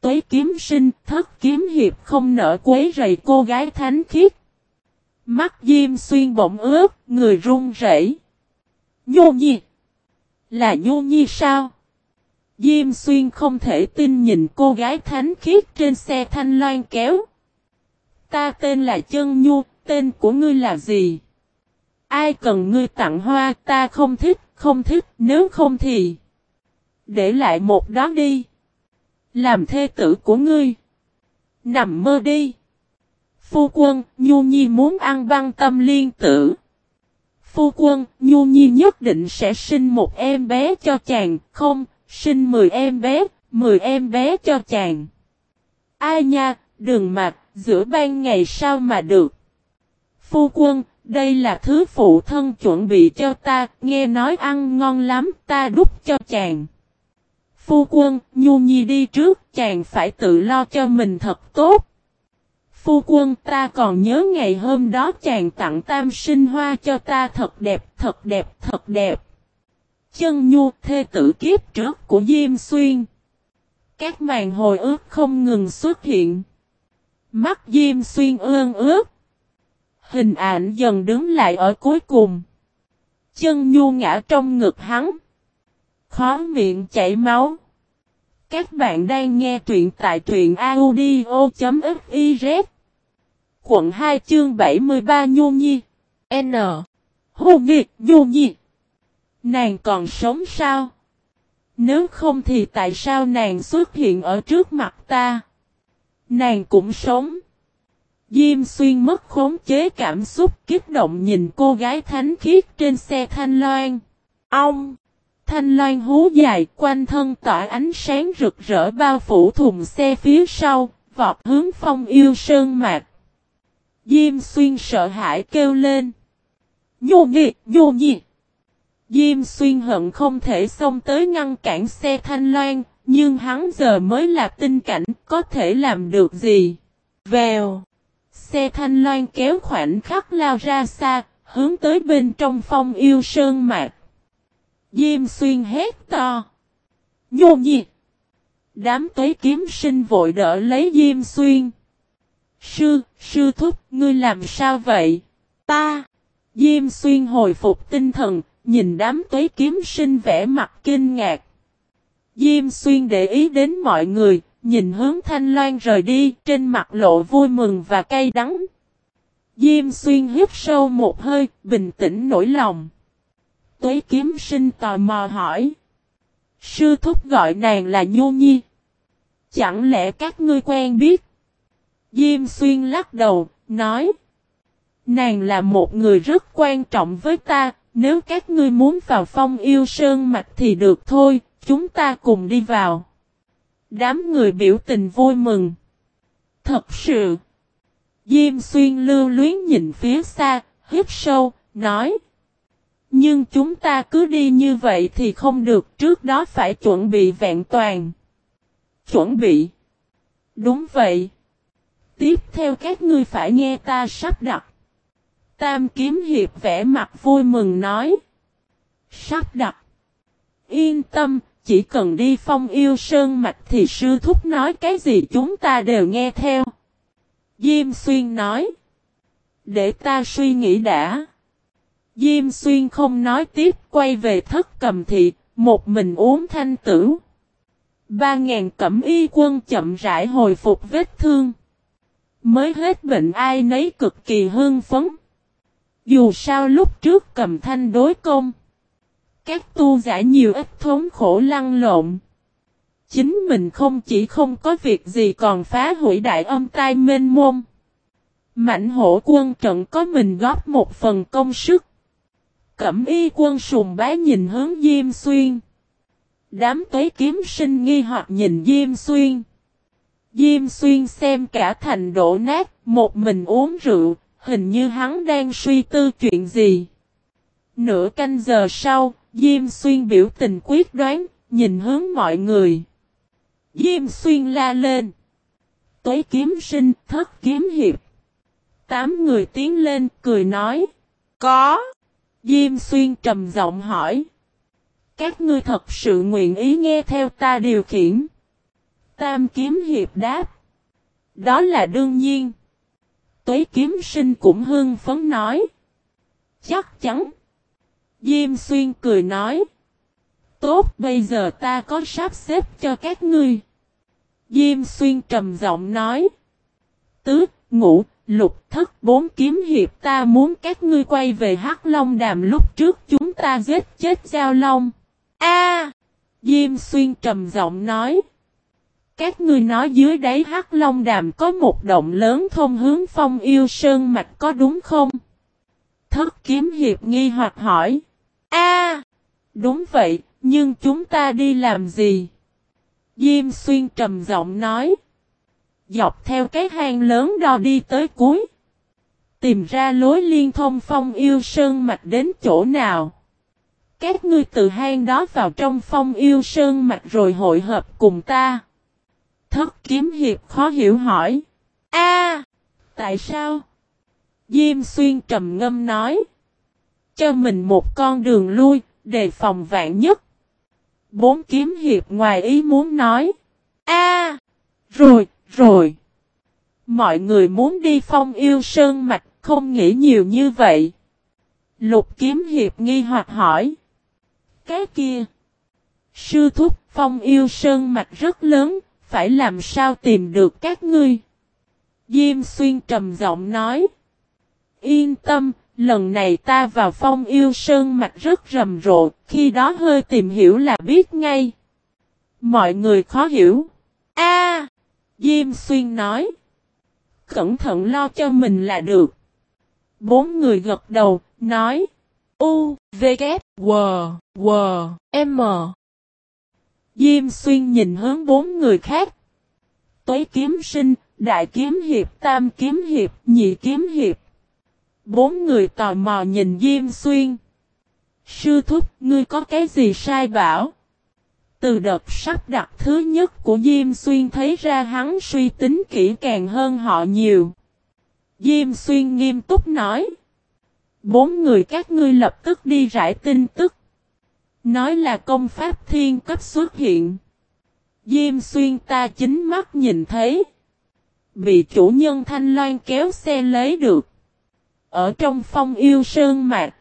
Speaker 1: Tuế kiếm sinh thất kiếm hiệp không nở quấy rầy cô gái thánh khiết. Mắt Diêm Xuyên bỗng ướt, người run rẩy. Nhô Nhi! Là Nhô Nhi sao? Diêm Xuyên không thể tin nhìn cô gái thánh khiết trên xe thanh loan kéo. Ta tên là Chân Nhu, tên của ngươi là gì? Ai cần ngươi tặng hoa ta không thích, không thích, nếu không thì... Để lại một đó đi. Làm thê tử của ngươi. Nằm mơ đi. Phu quân, Nhu Nhi muốn ăn băng tâm liên tử. Phu quân, Nhu Nhi nhất định sẽ sinh một em bé cho chàng, không, sinh 10 em bé, 10 em bé cho chàng. Ai nha, đừng mặc, giữa ban ngày sao mà được. Phu quân, đây là thứ phụ thân chuẩn bị cho ta, nghe nói ăn ngon lắm, ta đút cho chàng. Phu quân, Nhu Nhi đi trước, chàng phải tự lo cho mình thật tốt. Phu quân ta còn nhớ ngày hôm đó chàng tặng tam sinh hoa cho ta thật đẹp, thật đẹp, thật đẹp. Chân Nhu, thê tử kiếp trước của Diêm Xuyên. Các màn hồi ước không ngừng xuất hiện. Mắt Diêm Xuyên ương ướt. Hình ảnh dần đứng lại ở cuối cùng. Chân Nhu ngã trong ngực hắn. Khó miệng chảy máu. Các bạn đang nghe truyện tại truyện audio.fiz Quận 2 chương 73 Nhu Nhi N Hù Nghiệt Nhu Nhi Nàng còn sống sao? Nếu không thì tại sao nàng xuất hiện ở trước mặt ta? Nàng cũng sống. Diêm xuyên mất khống chế cảm xúc kích động nhìn cô gái thánh khiết trên xe thanh loan. Ông! Thanh loan hú dài quanh thân tỏa ánh sáng rực rỡ bao phủ thùng xe phía sau, vọt hướng phong yêu sơn mạc. Diêm xuyên sợ hãi kêu lên. Nhô nhị, nhô nhị. Diêm xuyên hận không thể xông tới ngăn cản xe thanh loan, nhưng hắn giờ mới là tinh cảnh, có thể làm được gì? Vèo. Xe thanh loan kéo khoảnh khắc lao ra xa, hướng tới bên trong phong yêu sơn mạc. Diêm xuyên hét to. Nhô nhị. Đám tuế kiếm sinh vội đỡ lấy Diêm xuyên. Sư, sư thúc, ngươi làm sao vậy? Ta. Diêm xuyên hồi phục tinh thần, nhìn đám tuế kiếm sinh vẻ mặt kinh ngạc. Diêm xuyên để ý đến mọi người, nhìn hướng thanh loan rời đi, trên mặt lộ vui mừng và cay đắng. Diêm xuyên hít sâu một hơi, bình tĩnh nổi lòng. Tuế kiếm sinh tò mò hỏi. Sư thúc gọi nàng là Nhu Nhi. Chẳng lẽ các ngươi quen biết? Diêm xuyên lắc đầu, nói. Nàng là một người rất quan trọng với ta, nếu các ngươi muốn vào phong yêu sơn mạch thì được thôi, chúng ta cùng đi vào. Đám người biểu tình vui mừng. Thật sự. Diêm xuyên lưu luyến nhìn phía xa, hít sâu, nói. Nhưng chúng ta cứ đi như vậy thì không được, trước đó phải chuẩn bị vẹn toàn. Chuẩn bị. Đúng vậy. Tiếp theo các ngươi phải nghe ta sắp đặt. Tam kiếm hiệp vẽ mặt vui mừng nói. Sắp đặt. Yên tâm, chỉ cần đi phong yêu sơn mạch thì sư thúc nói cái gì chúng ta đều nghe theo. Diêm xuyên nói. Để ta suy nghĩ đã. Diêm xuyên không nói tiếp quay về thất cầm thị, một mình uống thanh tử. Ba ngàn cẩm y quân chậm rãi hồi phục vết thương. Mới hết bệnh ai nấy cực kỳ hưng phấn. Dù sao lúc trước cầm thanh đối công. Các tu giả nhiều ít thốn khổ lăn lộn. Chính mình không chỉ không có việc gì còn phá hủy đại âm tai mênh môn. Mạnh hổ quân trận có mình góp một phần công sức. Cẩm y quân sùng bái nhìn hướng Diêm Xuyên. Đám tuế kiếm sinh nghi hoặc nhìn Diêm Xuyên. Diêm Xuyên xem cả thành đổ nát, một mình uống rượu, hình như hắn đang suy tư chuyện gì. Nửa canh giờ sau, Diêm Xuyên biểu tình quyết đoán, nhìn hướng mọi người. Diêm Xuyên la lên. Tuế kiếm sinh, thất kiếm hiệp. Tám người tiến lên, cười nói. Có. Diêm Xuyên trầm giọng hỏi. Các ngươi thật sự nguyện ý nghe theo ta điều khiển. Tam kiếm hiệp đáp. Đó là đương nhiên. Tuế kiếm sinh cũng hưng phấn nói. Chắc chắn. Diêm xuyên cười nói. Tốt bây giờ ta có sắp xếp cho các ngươi. Diêm xuyên trầm giọng nói. Tứ, ngũ, lục thất bốn kiếm hiệp ta muốn các ngươi quay về Hắc Long đàm lúc trước chúng ta giết chết Giao Long. A Diêm xuyên trầm giọng nói. Các ngươi nói dưới đáy Hắc Long Đàm có một động lớn thông hướng phong yêu sơn mạch có đúng không? Thất kiếm hiệp nghi hoặc hỏi. A, đúng vậy, nhưng chúng ta đi làm gì? Diêm xuyên trầm giọng nói. Dọc theo cái hang lớn đo đi tới cuối. Tìm ra lối liên thông phong yêu sơn mạch đến chỗ nào. Các ngươi từ hang đó vào trong phong yêu sơn mạch rồi hội hợp cùng ta. Thất kiếm hiệp khó hiểu hỏi. A, tại sao? Diêm xuyên trầm ngâm nói. Cho mình một con đường lui, đề phòng vạn nhất. Bốn kiếm hiệp ngoài ý muốn nói. A, rồi, rồi. Mọi người muốn đi phong yêu sơn mạch, không nghĩ nhiều như vậy. Lục kiếm hiệp nghi hoặc hỏi. Cái kia. Sư thúc phong yêu sơn mạch rất lớn, phải làm sao tìm được các ngươi? Diêm xuyên trầm giọng nói. Yên tâm, lần này ta vào phong yêu sơn mạch rất rầm rộ, khi đó hơi tìm hiểu là biết ngay. Mọi người khó hiểu. A, Diêm xuyên nói. Cẩn thận lo cho mình là được. Bốn người gật đầu, nói. U, V, K, W, W, M. Diêm xuyên nhìn hướng bốn người khác. Tuế kiếm sinh, đại kiếm hiệp, tam kiếm hiệp, nhị kiếm hiệp. Bốn người tò mò nhìn Diêm xuyên. Sư thúc, ngươi có cái gì sai bảo? Từ đợt sắp đặt thứ nhất của Diêm Xuyên thấy ra hắn suy tính kỹ càng hơn họ nhiều. Diêm Xuyên nghiêm túc nói. Bốn người các ngươi lập tức đi rải tin tức. Nói là công pháp thiên cấp xuất hiện. Diêm xuyên ta chính mắt nhìn thấy. Bị chủ nhân Thanh Loan kéo xe lấy được. Ở trong phong yêu sơn mạc.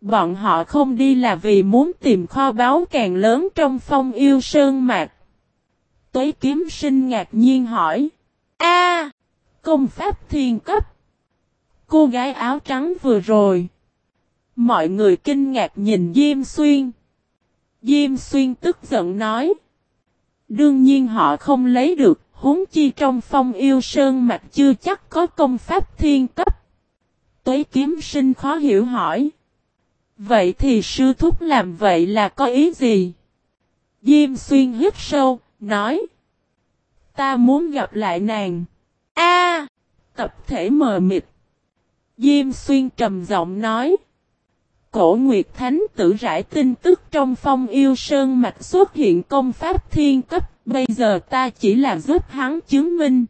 Speaker 1: Bọn họ không đi là vì muốn tìm kho báu càng lớn trong phong yêu sơn mạc. Tuế kiếm sinh ngạc nhiên hỏi. A, công pháp thiên cấp. Cô gái áo trắng vừa rồi. Mọi người kinh ngạc nhìn Diêm Xuyên. Diêm Xuyên tức giận nói. Đương nhiên họ không lấy được, huống chi trong phong yêu sơn mặt chưa chắc có công pháp thiên cấp. Tuế kiếm sinh khó hiểu hỏi. Vậy thì sư thúc làm vậy là có ý gì? Diêm xuyên hít sâu, nói. Ta muốn gặp lại nàng. A, Tập thể mờ mịt. Diêm xuyên trầm giọng nói. Cổ Nguyệt Thánh tử rải tin tức trong phong yêu sơn mạch xuất hiện công pháp thiên cấp, bây giờ ta chỉ là giúp hắn chứng minh.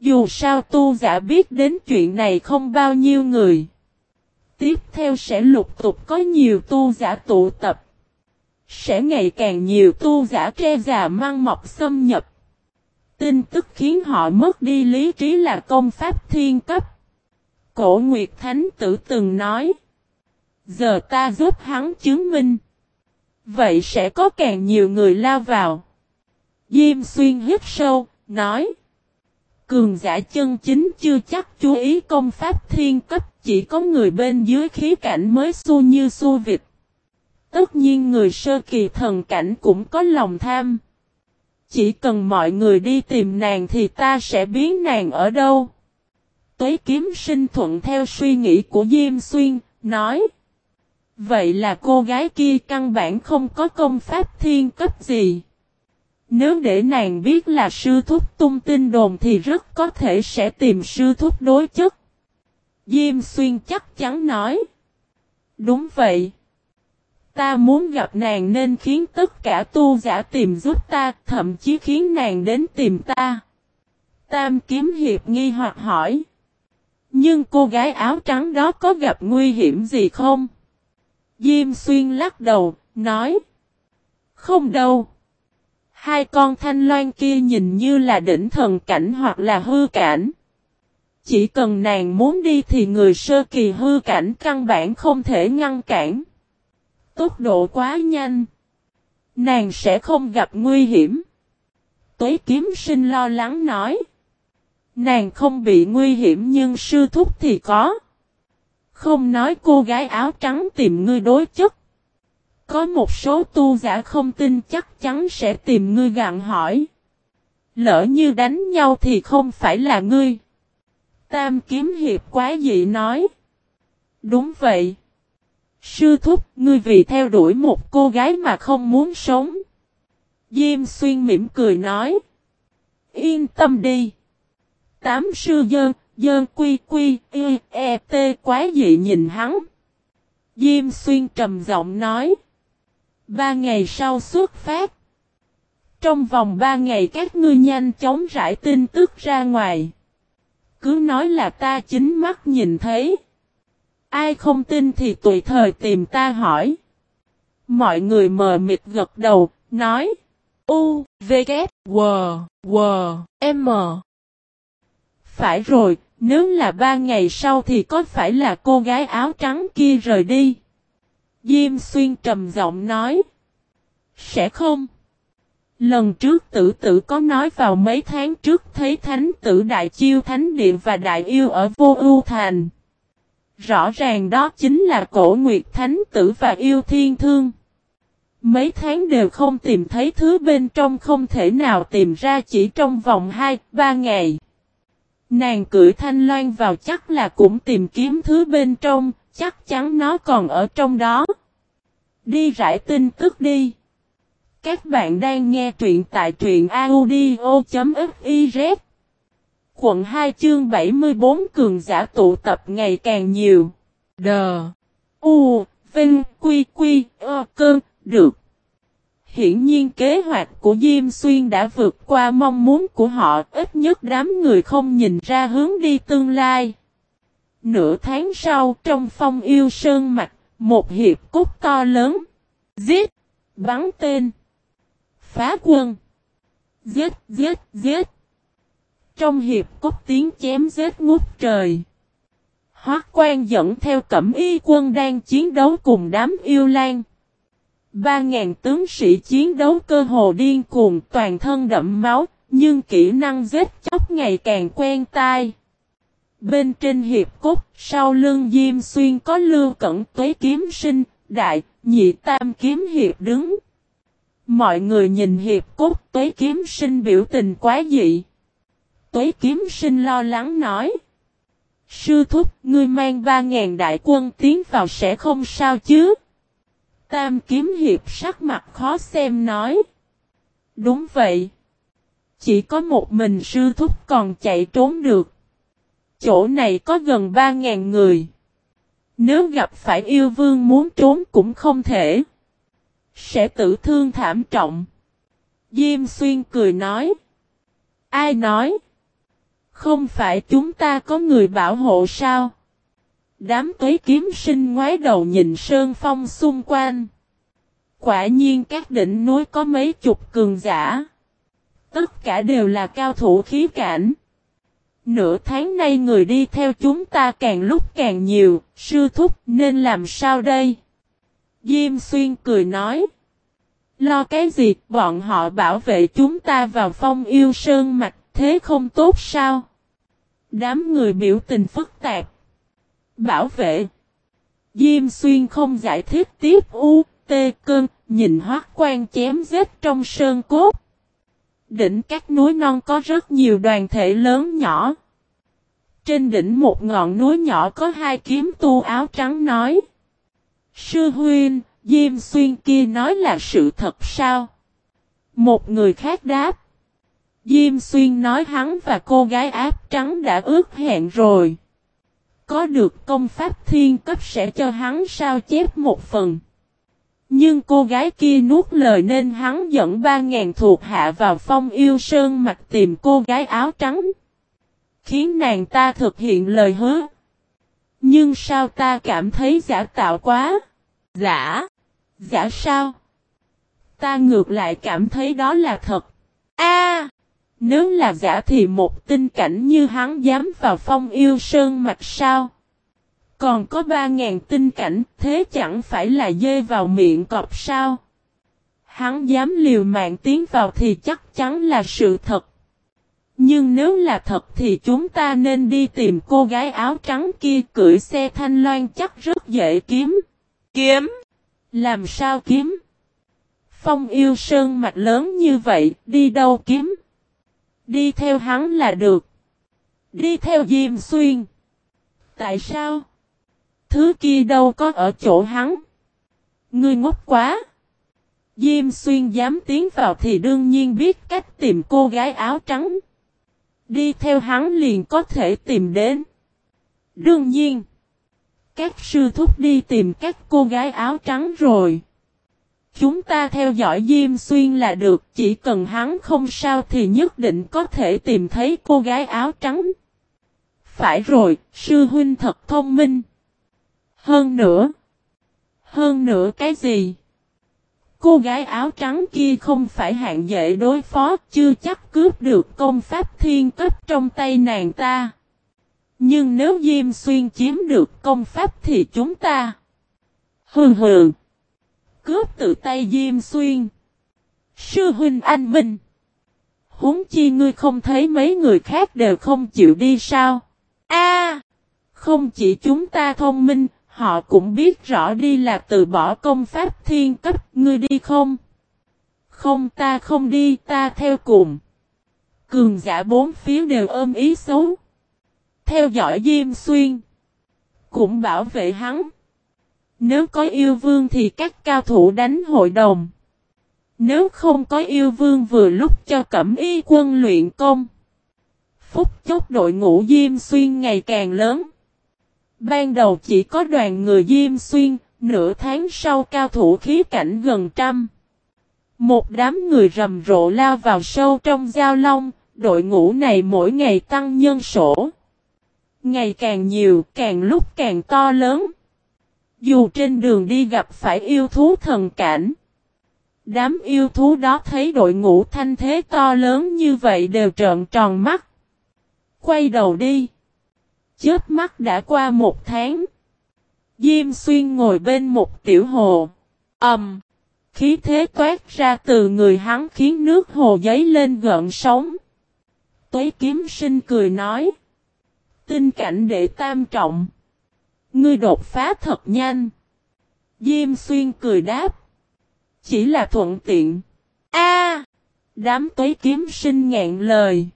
Speaker 1: Dù sao tu giả biết đến chuyện này không bao nhiêu người. Tiếp theo sẽ lục tục có nhiều tu giả tụ tập. Sẽ ngày càng nhiều tu giả tre già mang mọc xâm nhập. Tin tức khiến họ mất đi lý trí là công pháp thiên cấp. Cổ Nguyệt Thánh tử từng nói. Giờ ta giúp hắn chứng minh. Vậy sẽ có càng nhiều người lao vào. Diêm xuyên hít sâu, nói. Cường giả chân chính chưa chắc chú ý công pháp thiên cấp, chỉ có người bên dưới khí cảnh mới su như su vịt. Tất nhiên người sơ kỳ thần cảnh cũng có lòng tham. Chỉ cần mọi người đi tìm nàng thì ta sẽ biến nàng ở đâu. Tuế kiếm sinh thuận theo suy nghĩ của Diêm Xuyên, nói. Vậy là cô gái kia căn bản không có công pháp thiên cấp gì. Nếu để nàng biết là sư thúc tung tin đồn thì rất có thể sẽ tìm sư thúc đối chất. Diêm xuyên chắc chắn nói. Đúng vậy. Ta muốn gặp nàng nên khiến tất cả tu giả tìm giúp ta, thậm chí khiến nàng đến tìm ta. Tam kiếm hiệp nghi hoặc hỏi. Nhưng cô gái áo trắng đó có gặp nguy hiểm gì không? Diêm xuyên lắc đầu, nói. Không đâu. Hai con thanh loan kia nhìn như là đỉnh thần cảnh hoặc là hư cảnh. Chỉ cần nàng muốn đi thì người sơ kỳ hư cảnh căn bản không thể ngăn cản. Tốc độ quá nhanh. Nàng sẽ không gặp nguy hiểm. Tuế kiếm sinh lo lắng nói. Nàng không bị nguy hiểm nhưng sư thúc thì có. Không nói cô gái áo trắng tìm ngươi đối chất. Có một số tu giả không tin chắc chắn sẽ tìm ngươi gặn hỏi. Lỡ như đánh nhau thì không phải là ngươi. Tam kiếm hiệp quá dị nói. Đúng vậy. Sư thúc, ngươi vì theo đuổi một cô gái mà không muốn sống. Diêm xuyên mỉm cười nói. Yên tâm đi. Tám sư dơn, dơn quy quy, y, e, t quá dị nhìn hắn. Diêm xuyên trầm giọng nói. Ba ngày sau xuất phát. Trong vòng ba ngày các ngươi nhanh chóng rải tin tức ra ngoài. Cứ nói là ta chính mắt nhìn thấy. Ai không tin thì tùy thời tìm ta hỏi. Mọi người mờ mịt gật đầu, nói. U, V, K, W, W, M. Phải rồi, nếu là ba ngày sau thì có phải là cô gái áo trắng kia rời đi? Diêm xuyên trầm giọng nói. Sẽ không. Lần trước tử tử có nói vào mấy tháng trước thấy thánh tử đại chiêu thánh điện và đại yêu ở vô ưu thành. Rõ ràng đó chính là cổ nguyệt thánh tử và yêu thiên thương. Mấy tháng đều không tìm thấy thứ bên trong không thể nào tìm ra chỉ trong vòng 2-3 ngày. Nàng cưỡi thanh loan vào chắc là cũng tìm kiếm thứ bên trong, chắc chắn nó còn ở trong đó. Đi rải tin tức đi. Các bạn đang nghe truyện tại truyện audio.fiz Quận 2 chương 74 cường giả tụ tập ngày càng nhiều. Đờ. U. Vinh. Quy. Quy. Ơ. Cơn. Được. Hiển nhiên kế hoạch của Diêm Xuyên đã vượt qua mong muốn của họ, ít nhất đám người không nhìn ra hướng đi tương lai. Nửa tháng sau, trong phong yêu sơn mạch, một hiệp cốt to lớn. Giết! Bắn tên! Phá quân! Giết! Giết! Giết! Trong hiệp cốt tiếng chém giết ngút trời. Hoác quan dẫn theo cẩm y quân đang chiến đấu cùng đám yêu lan. Ba ngàn tướng sĩ chiến đấu cơ hồ điên cuồng toàn thân đẫm máu, nhưng kỹ năng giết chóc ngày càng quen tai. Bên trên hiệp cốt, sau lưng Diêm Xuyên có lưu cẩn tuế kiếm sinh, đại, nhị tam kiếm hiệp đứng. Mọi người nhìn hiệp cốt tuế kiếm sinh biểu tình quá dị. Tuế kiếm sinh lo lắng nói. Sư thúc, ngươi mang ba ngàn đại quân tiến vào sẽ không sao chứ? Tam kiếm hiệp sắc mặt khó xem nói. Đúng vậy. Chỉ có một mình sư thúc còn chạy trốn được. Chỗ này có gần ba ngàn người. Nếu gặp phải yêu vương muốn trốn cũng không thể. Sẽ tử thương thảm trọng. Diêm xuyên cười nói. Ai nói? Không phải chúng ta có người bảo hộ sao? Đám tuế kiếm sinh ngoái đầu nhìn sơn phong xung quanh. Quả nhiên các đỉnh núi có mấy chục cường giả. Tất cả đều là cao thủ khí cảnh. Nửa tháng nay người đi theo chúng ta càng lúc càng nhiều, sư thúc nên làm sao đây? Diêm xuyên cười nói. Lo cái gì, bọn họ bảo vệ chúng ta vào phong yêu sơn mạch, thế không tốt sao? Đám người biểu tình phức tạp. Bảo vệ. Diêm xuyên không giải thích tiếp u, tê cơn, nhìn hoác quan chém giết trong sơn cốt. Đỉnh các núi non có rất nhiều đoàn thể lớn nhỏ. Trên đỉnh một ngọn núi nhỏ có hai kiếm tu áo trắng nói. Sư huyên, Diêm Xuyên kia nói là sự thật sao? Một người khác đáp. Diêm Xuyên nói hắn và cô gái áp trắng đã ước hẹn rồi. Có được công pháp thiên cấp sẽ cho hắn sao chép một phần. Nhưng cô gái kia nuốt lời nên hắn dẫn ba ngàn thuộc hạ vào phong yêu sơn mặt tìm cô gái áo trắng. Khiến nàng ta thực hiện lời hứa. Nhưng sao ta cảm thấy giả tạo quá? Giả? Giả sao? Ta ngược lại cảm thấy đó là thật. A, nếu là giả thì một tinh cảnh như hắn dám vào phong yêu sơn mặt sao? Còn có ba ngàn tinh cảnh, thế chẳng phải là dê vào miệng cọp sao? Hắn dám liều mạng tiến vào thì chắc chắn là sự thật. Nhưng nếu là thật thì chúng ta nên đi tìm cô gái áo trắng kia cưỡi xe thanh loan chắc rất dễ kiếm. Kiếm? Làm sao kiếm? Phong yêu sơn mạch lớn như vậy, đi đâu kiếm? Đi theo hắn là được. Đi theo Diêm Xuyên. Tại sao? Thứ kia đâu có ở chỗ hắn. Ngươi ngốc quá. Diêm xuyên dám tiến vào thì đương nhiên biết cách tìm cô gái áo trắng. Đi theo hắn liền có thể tìm đến. Đương nhiên. Các sư thúc đi tìm các cô gái áo trắng rồi. Chúng ta theo dõi Diêm Xuyên là được, chỉ cần hắn không sao thì nhất định có thể tìm thấy cô gái áo trắng. Phải rồi, sư huynh thật thông minh. Hơn nữa. Hơn nữa cái gì? Cô gái áo trắng kia không phải hạng dễ đối phó, chưa chắc cướp được công pháp thiên cấp trong tay nàng ta. Nhưng nếu Diêm Xuyên chiếm được công pháp thì chúng ta... Hừ hừ. Cướp từ tay Diêm Xuyên. Sư huynh anh Minh. Huống chi ngươi không thấy mấy người khác đều không chịu đi sao? A, Không chỉ chúng ta thông minh, họ cũng biết rõ đi là từ bỏ công pháp thiên cấp, ngươi đi không? Không ta không đi, ta theo cùng. Cường giả bốn phía đều ôm ý xấu. Theo dõi Diêm Xuyên. Cũng bảo vệ hắn. Nếu có yêu vương thì các cao thủ đánh hội đồng. Nếu không có yêu vương vừa lúc cho cẩm y quân luyện công. Phúc chốc đội ngũ Diêm Xuyên ngày càng lớn. Ban đầu chỉ có đoàn người Diêm Xuyên, nửa tháng sau cao thủ khí cảnh gần trăm. Một đám người rầm rộ lao vào sâu trong giao long, đội ngũ này mỗi ngày tăng nhân sổ. Ngày càng nhiều, càng lúc càng to lớn. Dù trên đường đi gặp phải yêu thú thần cảnh. Đám yêu thú đó thấy đội ngũ thanh thế to lớn như vậy đều trợn tròn mắt. Quay đầu đi. Chết mắt đã qua một tháng. Diêm xuyên ngồi bên một tiểu hồ. Ẩm. Um, khí thế toát ra từ người hắn khiến nước hồ giấy lên gợn sóng. Tuế kiếm sinh cười nói. Tinh cảnh đệ tam trọng. Ngươi đột phá thật nhanh. Diêm xuyên cười đáp. Chỉ là thuận tiện. A, Đám tuế kiếm sinh ngạn lời.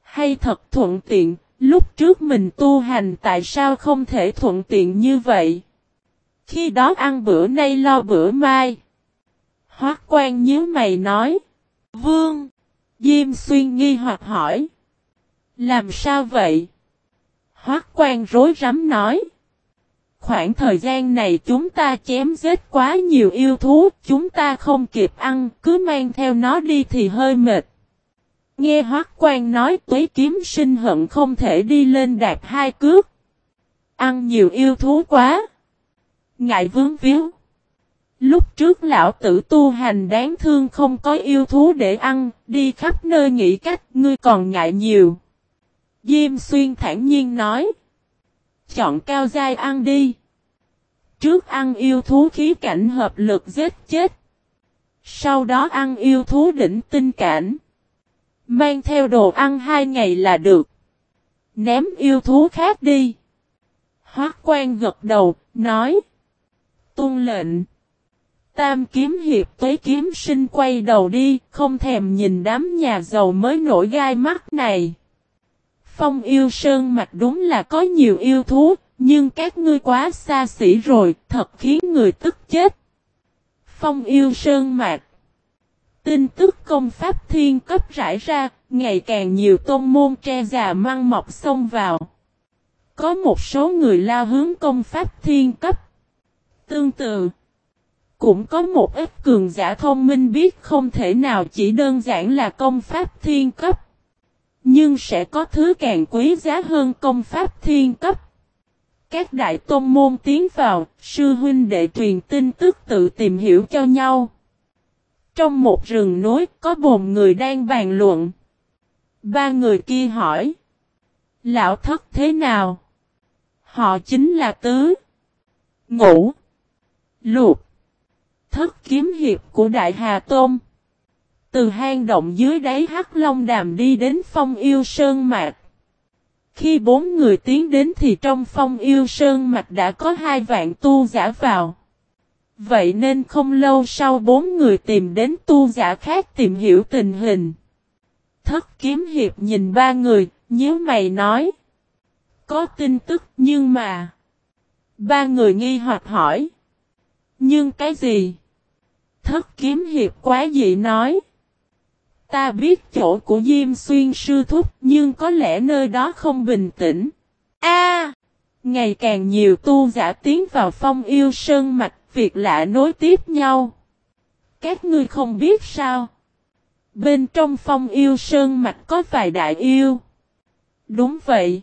Speaker 1: Hay thật thuận tiện, lúc trước mình tu hành tại sao không thể thuận tiện như vậy? Khi đó ăn bữa nay lo bữa mai. Hoác quan nhớ mày nói. Vương. Diêm xuyên nghi hoặc hỏi. Làm sao vậy? Hoác quan rối rắm nói. Khoảng thời gian này chúng ta chém giết quá nhiều yêu thú, chúng ta không kịp ăn, cứ mang theo nó đi thì hơi mệt. Nghe hoác quan nói tuế kiếm sinh hận không thể đi lên đạp hai cước. Ăn nhiều yêu thú quá. Ngại vướng víu. Lúc trước lão tử tu hành đáng thương không có yêu thú để ăn, đi khắp nơi nghĩ cách ngươi còn ngại nhiều. Diêm xuyên thản nhiên nói. Chọn cao dai ăn đi. Trước ăn yêu thú khí cảnh hợp lực giết chết. Sau đó ăn yêu thú đỉnh tinh cảnh. Mang theo đồ ăn hai ngày là được. Ném yêu thú khác đi. Hoác quan gật đầu, nói. Tôn lệnh. Tam kiếm hiệp tuế kiếm sinh quay đầu đi, không thèm nhìn đám nhà giàu mới nổi gai mắt này. Phong yêu sơn mạch đúng là có nhiều yêu thú, nhưng các ngươi quá xa xỉ rồi, thật khiến người tức chết. Phong yêu sơn mạch Tin tức công pháp thiên cấp rải ra, ngày càng nhiều tôn môn tre già măng mọc xông vào. Có một số người la hướng công pháp thiên cấp. Tương tự, cũng có một ít cường giả thông minh biết không thể nào chỉ đơn giản là công pháp thiên cấp. Nhưng sẽ có thứ càng quý giá hơn công pháp thiên cấp. Các đại tôn môn tiến vào, sư huynh đệ truyền tin tức tự tìm hiểu cho nhau. Trong một rừng núi có bồn người đang bàn luận. Ba người kia hỏi. Lão thất thế nào? Họ chính là tứ. Ngũ. Lục. Thất kiếm hiệp của Đại Hà Tôn. Từ hang động dưới đáy Hắc Long Đàm đi đến phong yêu sơn mạc. Khi bốn người tiến đến thì trong phong yêu sơn mạch đã có hai vạn tu giả vào. Vậy nên không lâu sau bốn người tìm đến tu giả khác tìm hiểu tình hình. Thất kiếm hiệp nhìn ba người, nhớ mày nói. Có tin tức nhưng mà... Ba người nghi hoặc hỏi. Nhưng cái gì? Thất kiếm hiệp quá dị nói. Ta biết chỗ của Diêm Xuyên sư thúc nhưng có lẽ nơi đó không bình tĩnh. A, Ngày càng nhiều tu giả tiến vào phong yêu sơn mạch, việc lạ nối tiếp nhau. Các ngươi không biết sao? Bên trong phong yêu sơn mạch có vài đại yêu. Đúng vậy.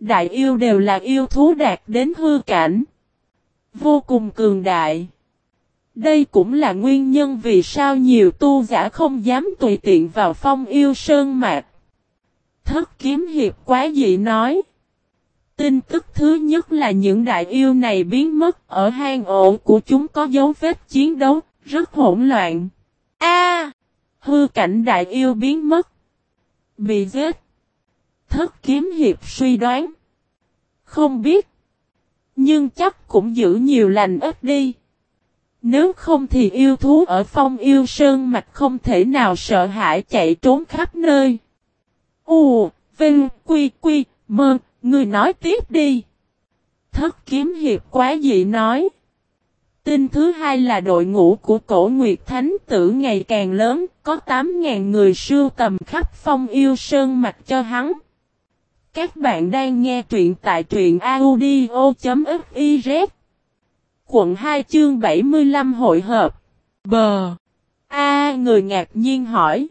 Speaker 1: Đại yêu đều là yêu thú đạt đến hư cảnh. Vô cùng cường đại. Đây cũng là nguyên nhân vì sao nhiều tu giả không dám tùy tiện vào phong yêu sơn mạc. Thất kiếm hiệp quá dị nói. Tin tức thứ nhất là những đại yêu này biến mất ở hang ổ của chúng có dấu vết chiến đấu, rất hỗn loạn. A, Hư cảnh đại yêu biến mất. Bị giết. Thất kiếm hiệp suy đoán. Không biết. Nhưng chắc cũng giữ nhiều lành ít đi. Nếu không thì yêu thú ở phong yêu sơn mạch không thể nào sợ hãi chạy trốn khắp nơi. U, Vinh, Quy, Quy, Mơ, người nói tiếp đi. Thất kiếm hiệp quá dị nói. Tin thứ hai là đội ngũ của cổ Nguyệt Thánh tử ngày càng lớn, có 8.000 người sưu tầm khắp phong yêu sơn mạch cho hắn. Các bạn đang nghe truyện tại truyện audio.fiz Quận 2 chương 75 hội hợp Bờ. A, người ngạc nhiên hỏi.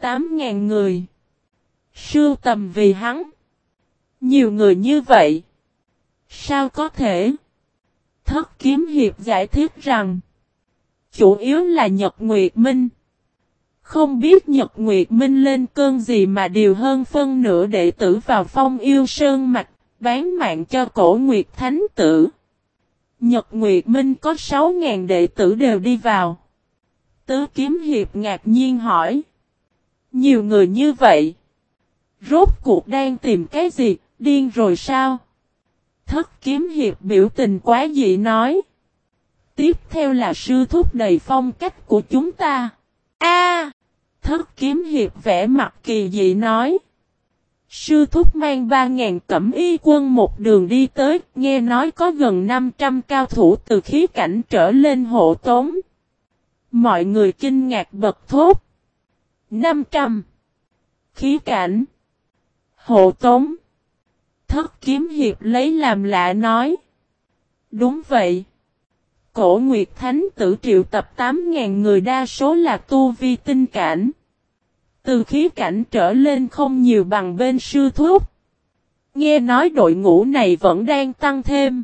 Speaker 1: 8.000 người. Sưu tầm vì hắn. Nhiều người như vậy. Sao có thể? Thất kiếm hiệp giải thích rằng, Chủ yếu là Nhật Nguyệt Minh. Không biết Nhật Nguyệt Minh lên cơn gì mà điều hơn phân nửa đệ tử vào phong yêu sơn mạch, Bán mạng cho cổ Nguyệt Thánh tử. Nhật Nguyệt Minh có 6.000 đệ tử đều đi vào. Tứ kiếm hiệp ngạc nhiên hỏi. Nhiều người như vậy. Rốt cuộc đang tìm cái gì, điên rồi sao? Thất kiếm hiệp biểu tình quá dị nói. Tiếp theo là sư thúc đầy phong cách của chúng ta. A, Thất kiếm hiệp vẽ mặt kỳ dị nói. Sư thúc mang 3.000 cẩm y quân một đường đi tới, nghe nói có gần 500 cao thủ từ khí cảnh trở lên hộ tống. Mọi người kinh ngạc bật thốt. 500. Khí cảnh. Hộ tống. Thất kiếm hiệp lấy làm lạ nói. Đúng vậy. Cổ Nguyệt Thánh tử triệu tập 8.000 người đa số là tu vi tinh cảnh. Từ khí cảnh trở lên không nhiều bằng bên sư thuốc. Nghe nói đội ngũ này vẫn đang tăng thêm.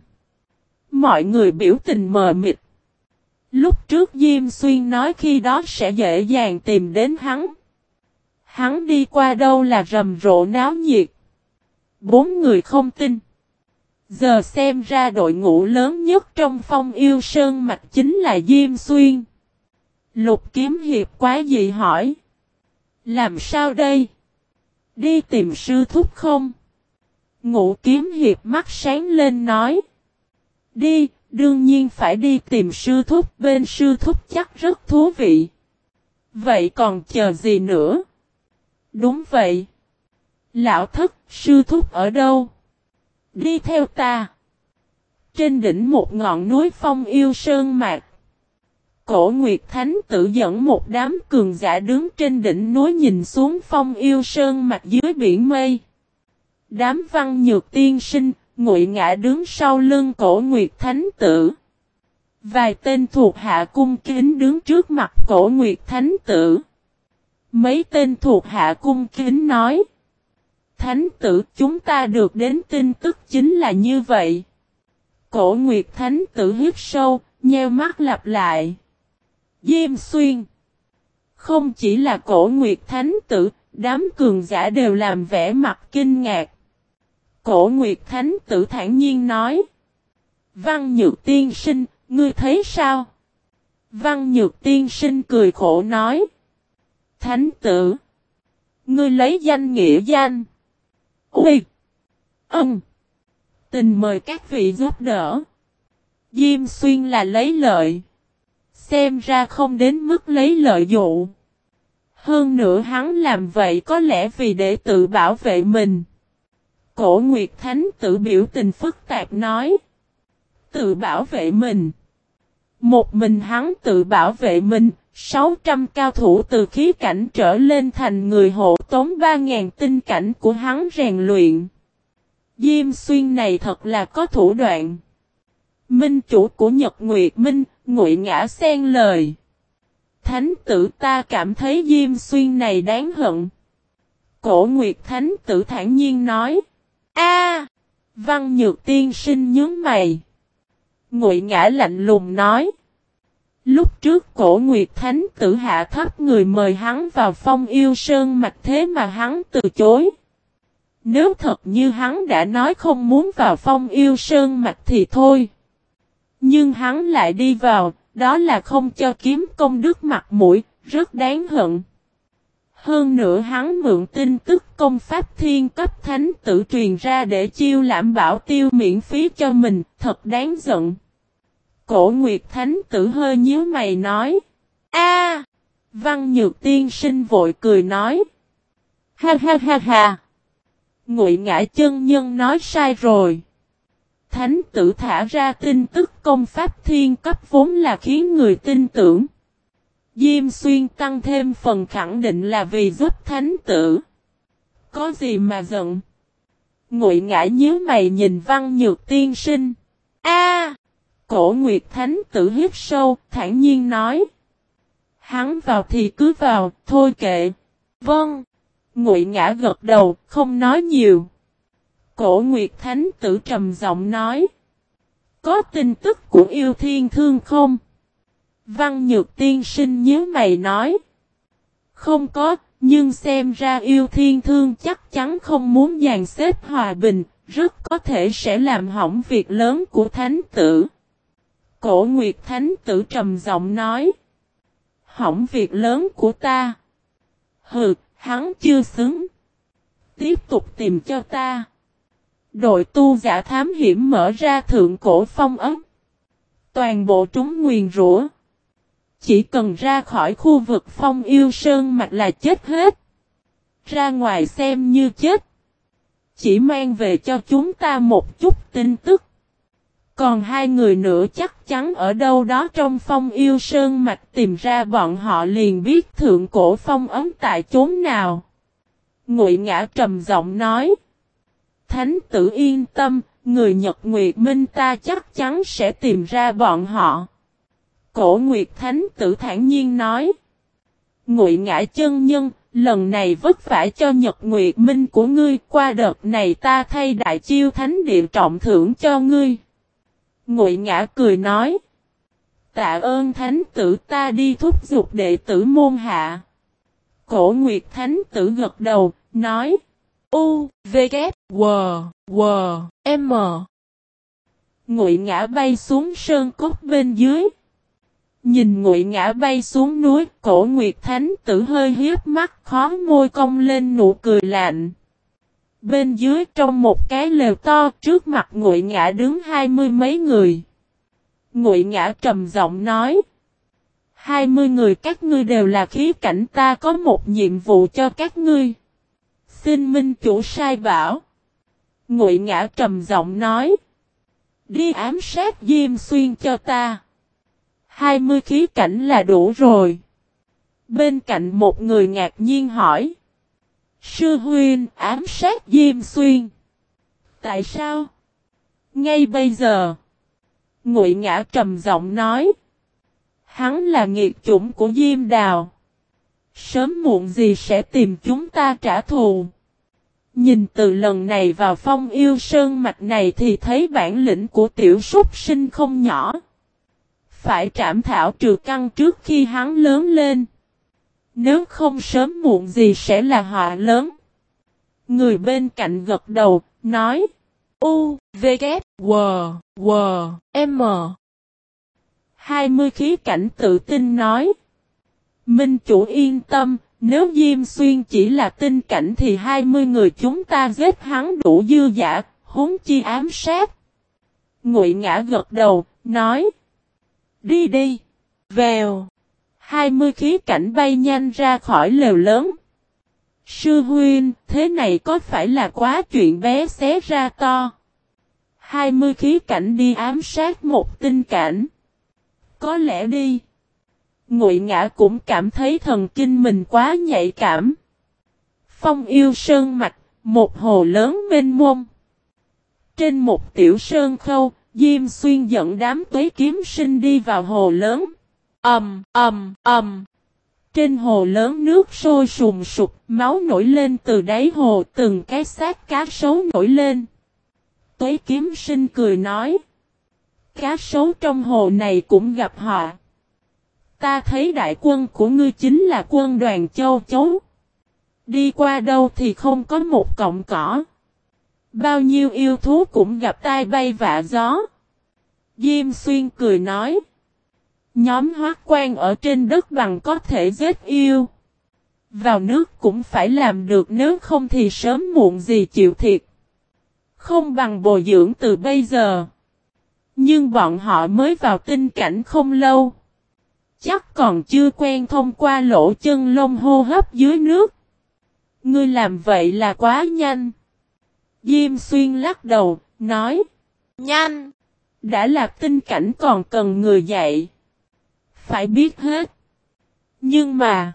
Speaker 1: Mọi người biểu tình mờ mịt. Lúc trước Diêm Xuyên nói khi đó sẽ dễ dàng tìm đến hắn. Hắn đi qua đâu là rầm rộ náo nhiệt. Bốn người không tin. Giờ xem ra đội ngũ lớn nhất trong phong yêu sơn mạch chính là Diêm Xuyên. Lục kiếm hiệp quá dị hỏi. Làm sao đây? Đi tìm sư thúc không? Ngũ kiếm hiệp mắt sáng lên nói. Đi, đương nhiên phải đi tìm sư thúc bên sư thúc chắc rất thú vị. Vậy còn chờ gì nữa? Đúng vậy. Lão thất, sư thúc ở đâu? Đi theo ta. Trên đỉnh một ngọn núi phong yêu sơn mạc. Cổ Nguyệt Thánh tự dẫn một đám cường giả đứng trên đỉnh núi nhìn xuống phong yêu sơn mặt dưới biển mây. Đám văn nhược tiên sinh, ngụy ngã đứng sau lưng cổ Nguyệt Thánh tử. Vài tên thuộc hạ cung kính đứng trước mặt cổ Nguyệt Thánh tử. Mấy tên thuộc hạ cung kính nói. Thánh tử chúng ta được đến tin tức chính là như vậy. Cổ Nguyệt Thánh tử hít sâu, nheo mắt lặp lại. Diêm xuyên. Không chỉ là cổ nguyệt thánh tử, đám cường giả đều làm vẻ mặt kinh ngạc. Cổ nguyệt thánh tử thản nhiên nói. Văn nhược tiên sinh, ngươi thấy sao? Văn nhược tiên sinh cười khổ nói. Thánh tử. Ngươi lấy danh nghĩa danh. Ui. Ân. Tình mời các vị giúp đỡ. Diêm xuyên là lấy lợi. Xem ra không đến mức lấy lợi dụ. Hơn nữa hắn làm vậy có lẽ vì để tự bảo vệ mình. Cổ Nguyệt Thánh tự biểu tình phức tạp nói. tự bảo vệ mình. Một mình hắn tự bảo vệ mình, 600 cao thủ từ khí cảnh trở lên thành người hộ tống 3.000 tinh cảnh của hắn rèn luyện. Diêm xuyên này thật là có thủ đoạn. Minh chủ của Nhật Nguyệt Minh, ngụy ngã xen lời. Thánh tử ta cảm thấy Diêm Xuyên này đáng hận. Cổ Nguyệt Thánh tử thản nhiên nói. a, Văn Nhược tiên sinh nhướng mày. Ngụy ngã lạnh lùng nói. Lúc trước cổ Nguyệt Thánh tử hạ thấp người mời hắn vào phong yêu sơn mạch thế mà hắn từ chối. Nếu thật như hắn đã nói không muốn vào phong yêu sơn mạch thì thôi. Nhưng hắn lại đi vào, đó là không cho kiếm công đức mặt mũi, rất đáng hận. Hơn nữa hắn mượn tin tức công pháp thiên cấp thánh tử truyền ra để chiêu lãm bảo tiêu miễn phí cho mình, thật đáng giận. Cổ Nguyệt Thánh tử hơi nhíu mày nói. a Văn Nhược Tiên sinh vội cười nói. Ha ha ha ha! Ngụy ngã chân nhân nói sai rồi. Thánh tử thả ra tin tức công pháp thiên cấp vốn là khiến người tin tưởng. Diêm xuyên tăng thêm phần khẳng định là vì giúp thánh tử. Có gì mà giận? Ngụy ngã nhớ mày nhìn văn nhược tiên sinh. A, Cổ Nguyệt Thánh tử hít sâu, thản nhiên nói. Hắn vào thì cứ vào, thôi kệ. Vâng. Ngụy ngã gật đầu, không nói nhiều. Cổ Nguyệt Thánh tử trầm giọng nói. Có tin tức của yêu thiên thương không? Văn Nhược Tiên sinh nhớ mày nói. Không có, nhưng xem ra yêu thiên thương chắc chắn không muốn dàn xếp hòa bình, rất có thể sẽ làm hỏng việc lớn của thánh tử. Cổ Nguyệt Thánh tử trầm giọng nói. Hỏng việc lớn của ta. Hừ, hắn chưa xứng. Tiếp tục tìm cho ta. Đội tu giả thám hiểm mở ra thượng cổ phong ấm. Toàn bộ trúng nguyền rủa. Chỉ cần ra khỏi khu vực phong yêu sơn mạch là chết hết. Ra ngoài xem như chết. Chỉ mang về cho chúng ta một chút tin tức. Còn hai người nữa chắc chắn ở đâu đó trong phong yêu sơn mạch tìm ra bọn họ liền biết thượng cổ phong ấm tại chốn nào. Ngụy ngã trầm giọng nói. Thánh tử yên tâm, người Nhật Nguyệt Minh ta chắc chắn sẽ tìm ra bọn họ. Cổ Nguyệt Thánh tử thản nhiên nói. Ngụy ngã chân nhân, lần này vất vả cho Nhật Nguyệt Minh của ngươi qua đợt này ta thay đại chiêu thánh điện trọng thưởng cho ngươi. Ngụy ngã cười nói. Tạ ơn thánh tử ta đi thúc giục đệ tử môn hạ. Cổ Nguyệt Thánh tử gật đầu, nói. U, V, K, W, W, M. Ngụy ngã bay xuống sơn cốt bên dưới. Nhìn ngụy ngã bay xuống núi, cổ Nguyệt Thánh tử hơi hiếp mắt khó môi cong lên nụ cười lạnh. Bên dưới trong một cái lều to trước mặt ngụy ngã đứng hai mươi mấy người. Ngụy ngã trầm giọng nói. Hai mươi người các ngươi đều là khí cảnh ta có một nhiệm vụ cho các ngươi. Xin minh chủ sai bảo. Ngụy ngã trầm giọng nói. Đi ám sát Diêm Xuyên cho ta. Hai mươi khí cảnh là đủ rồi. Bên cạnh một người ngạc nhiên hỏi. Sư huynh ám sát Diêm Xuyên. Tại sao? Ngay bây giờ. Ngụy ngã trầm giọng nói. Hắn là nghiệt chủng của Diêm Đào. Sớm muộn gì sẽ tìm chúng ta trả thù. Nhìn từ lần này vào phong yêu sơn mạch này thì thấy bản lĩnh của tiểu súc sinh không nhỏ. Phải trảm thảo trừ căn trước khi hắn lớn lên. Nếu không sớm muộn gì sẽ là họa lớn. Người bên cạnh gật đầu, nói. U, V, K, W, W, M. Hai mươi khí cảnh tự tin nói. Minh chủ yên tâm, nếu Diêm Xuyên chỉ là tinh cảnh thì hai mươi người chúng ta giết hắn đủ dư giả, huống chi ám sát. Ngụy ngã gật đầu, nói. Đi đi. Vèo. Hai mươi khí cảnh bay nhanh ra khỏi lều lớn. Sư huynh, thế này có phải là quá chuyện bé xé ra to? 20 khí cảnh đi ám sát một tinh cảnh. Có lẽ đi. Ngụy ngã cũng cảm thấy thần kinh mình quá nhạy cảm. Phong yêu sơn mạch, một hồ lớn mênh mông. Trên một tiểu sơn khâu, Diêm Xuyên dẫn đám tuế kiếm sinh đi vào hồ lớn. âm âm âm Trên hồ lớn nước sôi sùng sục, máu nổi lên từ đáy hồ, từng cái xác cá sấu nổi lên. Tuế kiếm sinh cười nói. Cá sấu trong hồ này cũng gặp họ. Ta thấy đại quân của ngươi chính là quân đoàn châu chấu. Đi qua đâu thì không có một cọng cỏ. Bao nhiêu yêu thú cũng gặp tai bay vạ gió. Diêm xuyên cười nói. Nhóm hoác quan ở trên đất bằng có thể giết yêu. Vào nước cũng phải làm được, nếu không thì sớm muộn gì chịu thiệt. Không bằng bồi dưỡng từ bây giờ. Nhưng bọn họ mới vào tinh cảnh không lâu. Chắc còn chưa quen thông qua lỗ chân lông hô hấp dưới nước. Ngươi làm vậy là quá nhanh. Diêm xuyên lắc đầu, nói. Nhanh! Đã là tinh cảnh còn cần người dạy. Phải biết hết. Nhưng mà.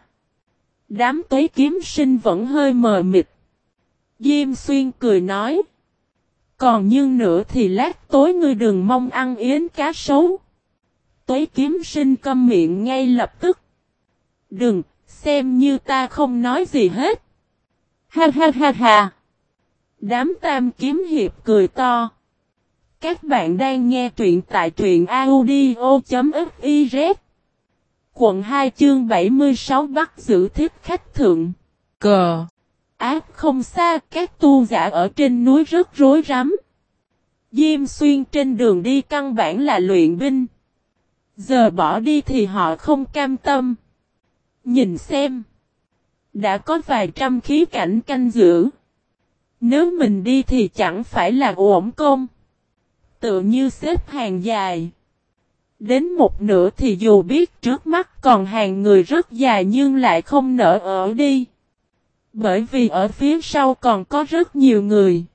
Speaker 1: Đám tuế kiếm sinh vẫn hơi mờ mịt. Diêm xuyên cười nói. Còn nhưng nữa thì lát tối ngươi đừng mong ăn yến cá sấu. Tuế kiếm sinh câm miệng ngay lập tức. Đừng, xem như ta không nói gì hết. Ha ha ha ha. Đám tam kiếm hiệp cười to. Các bạn đang nghe truyện tại truyện audio.fiz. Quận 2 chương 76 bắt giữ thiết khách thượng. Cờ. Ác không xa, các tu giả ở trên núi rất rối rắm. Diêm xuyên trên đường đi căn bản là luyện binh. Giờ bỏ đi thì họ không cam tâm. Nhìn xem. Đã có vài trăm khí cảnh canh giữ. Nếu mình đi thì chẳng phải là uổng công. Tự như xếp hàng dài. Đến một nửa thì dù biết trước mắt còn hàng người rất dài nhưng lại không nỡ ở đi. Bởi vì ở phía sau còn có rất nhiều người.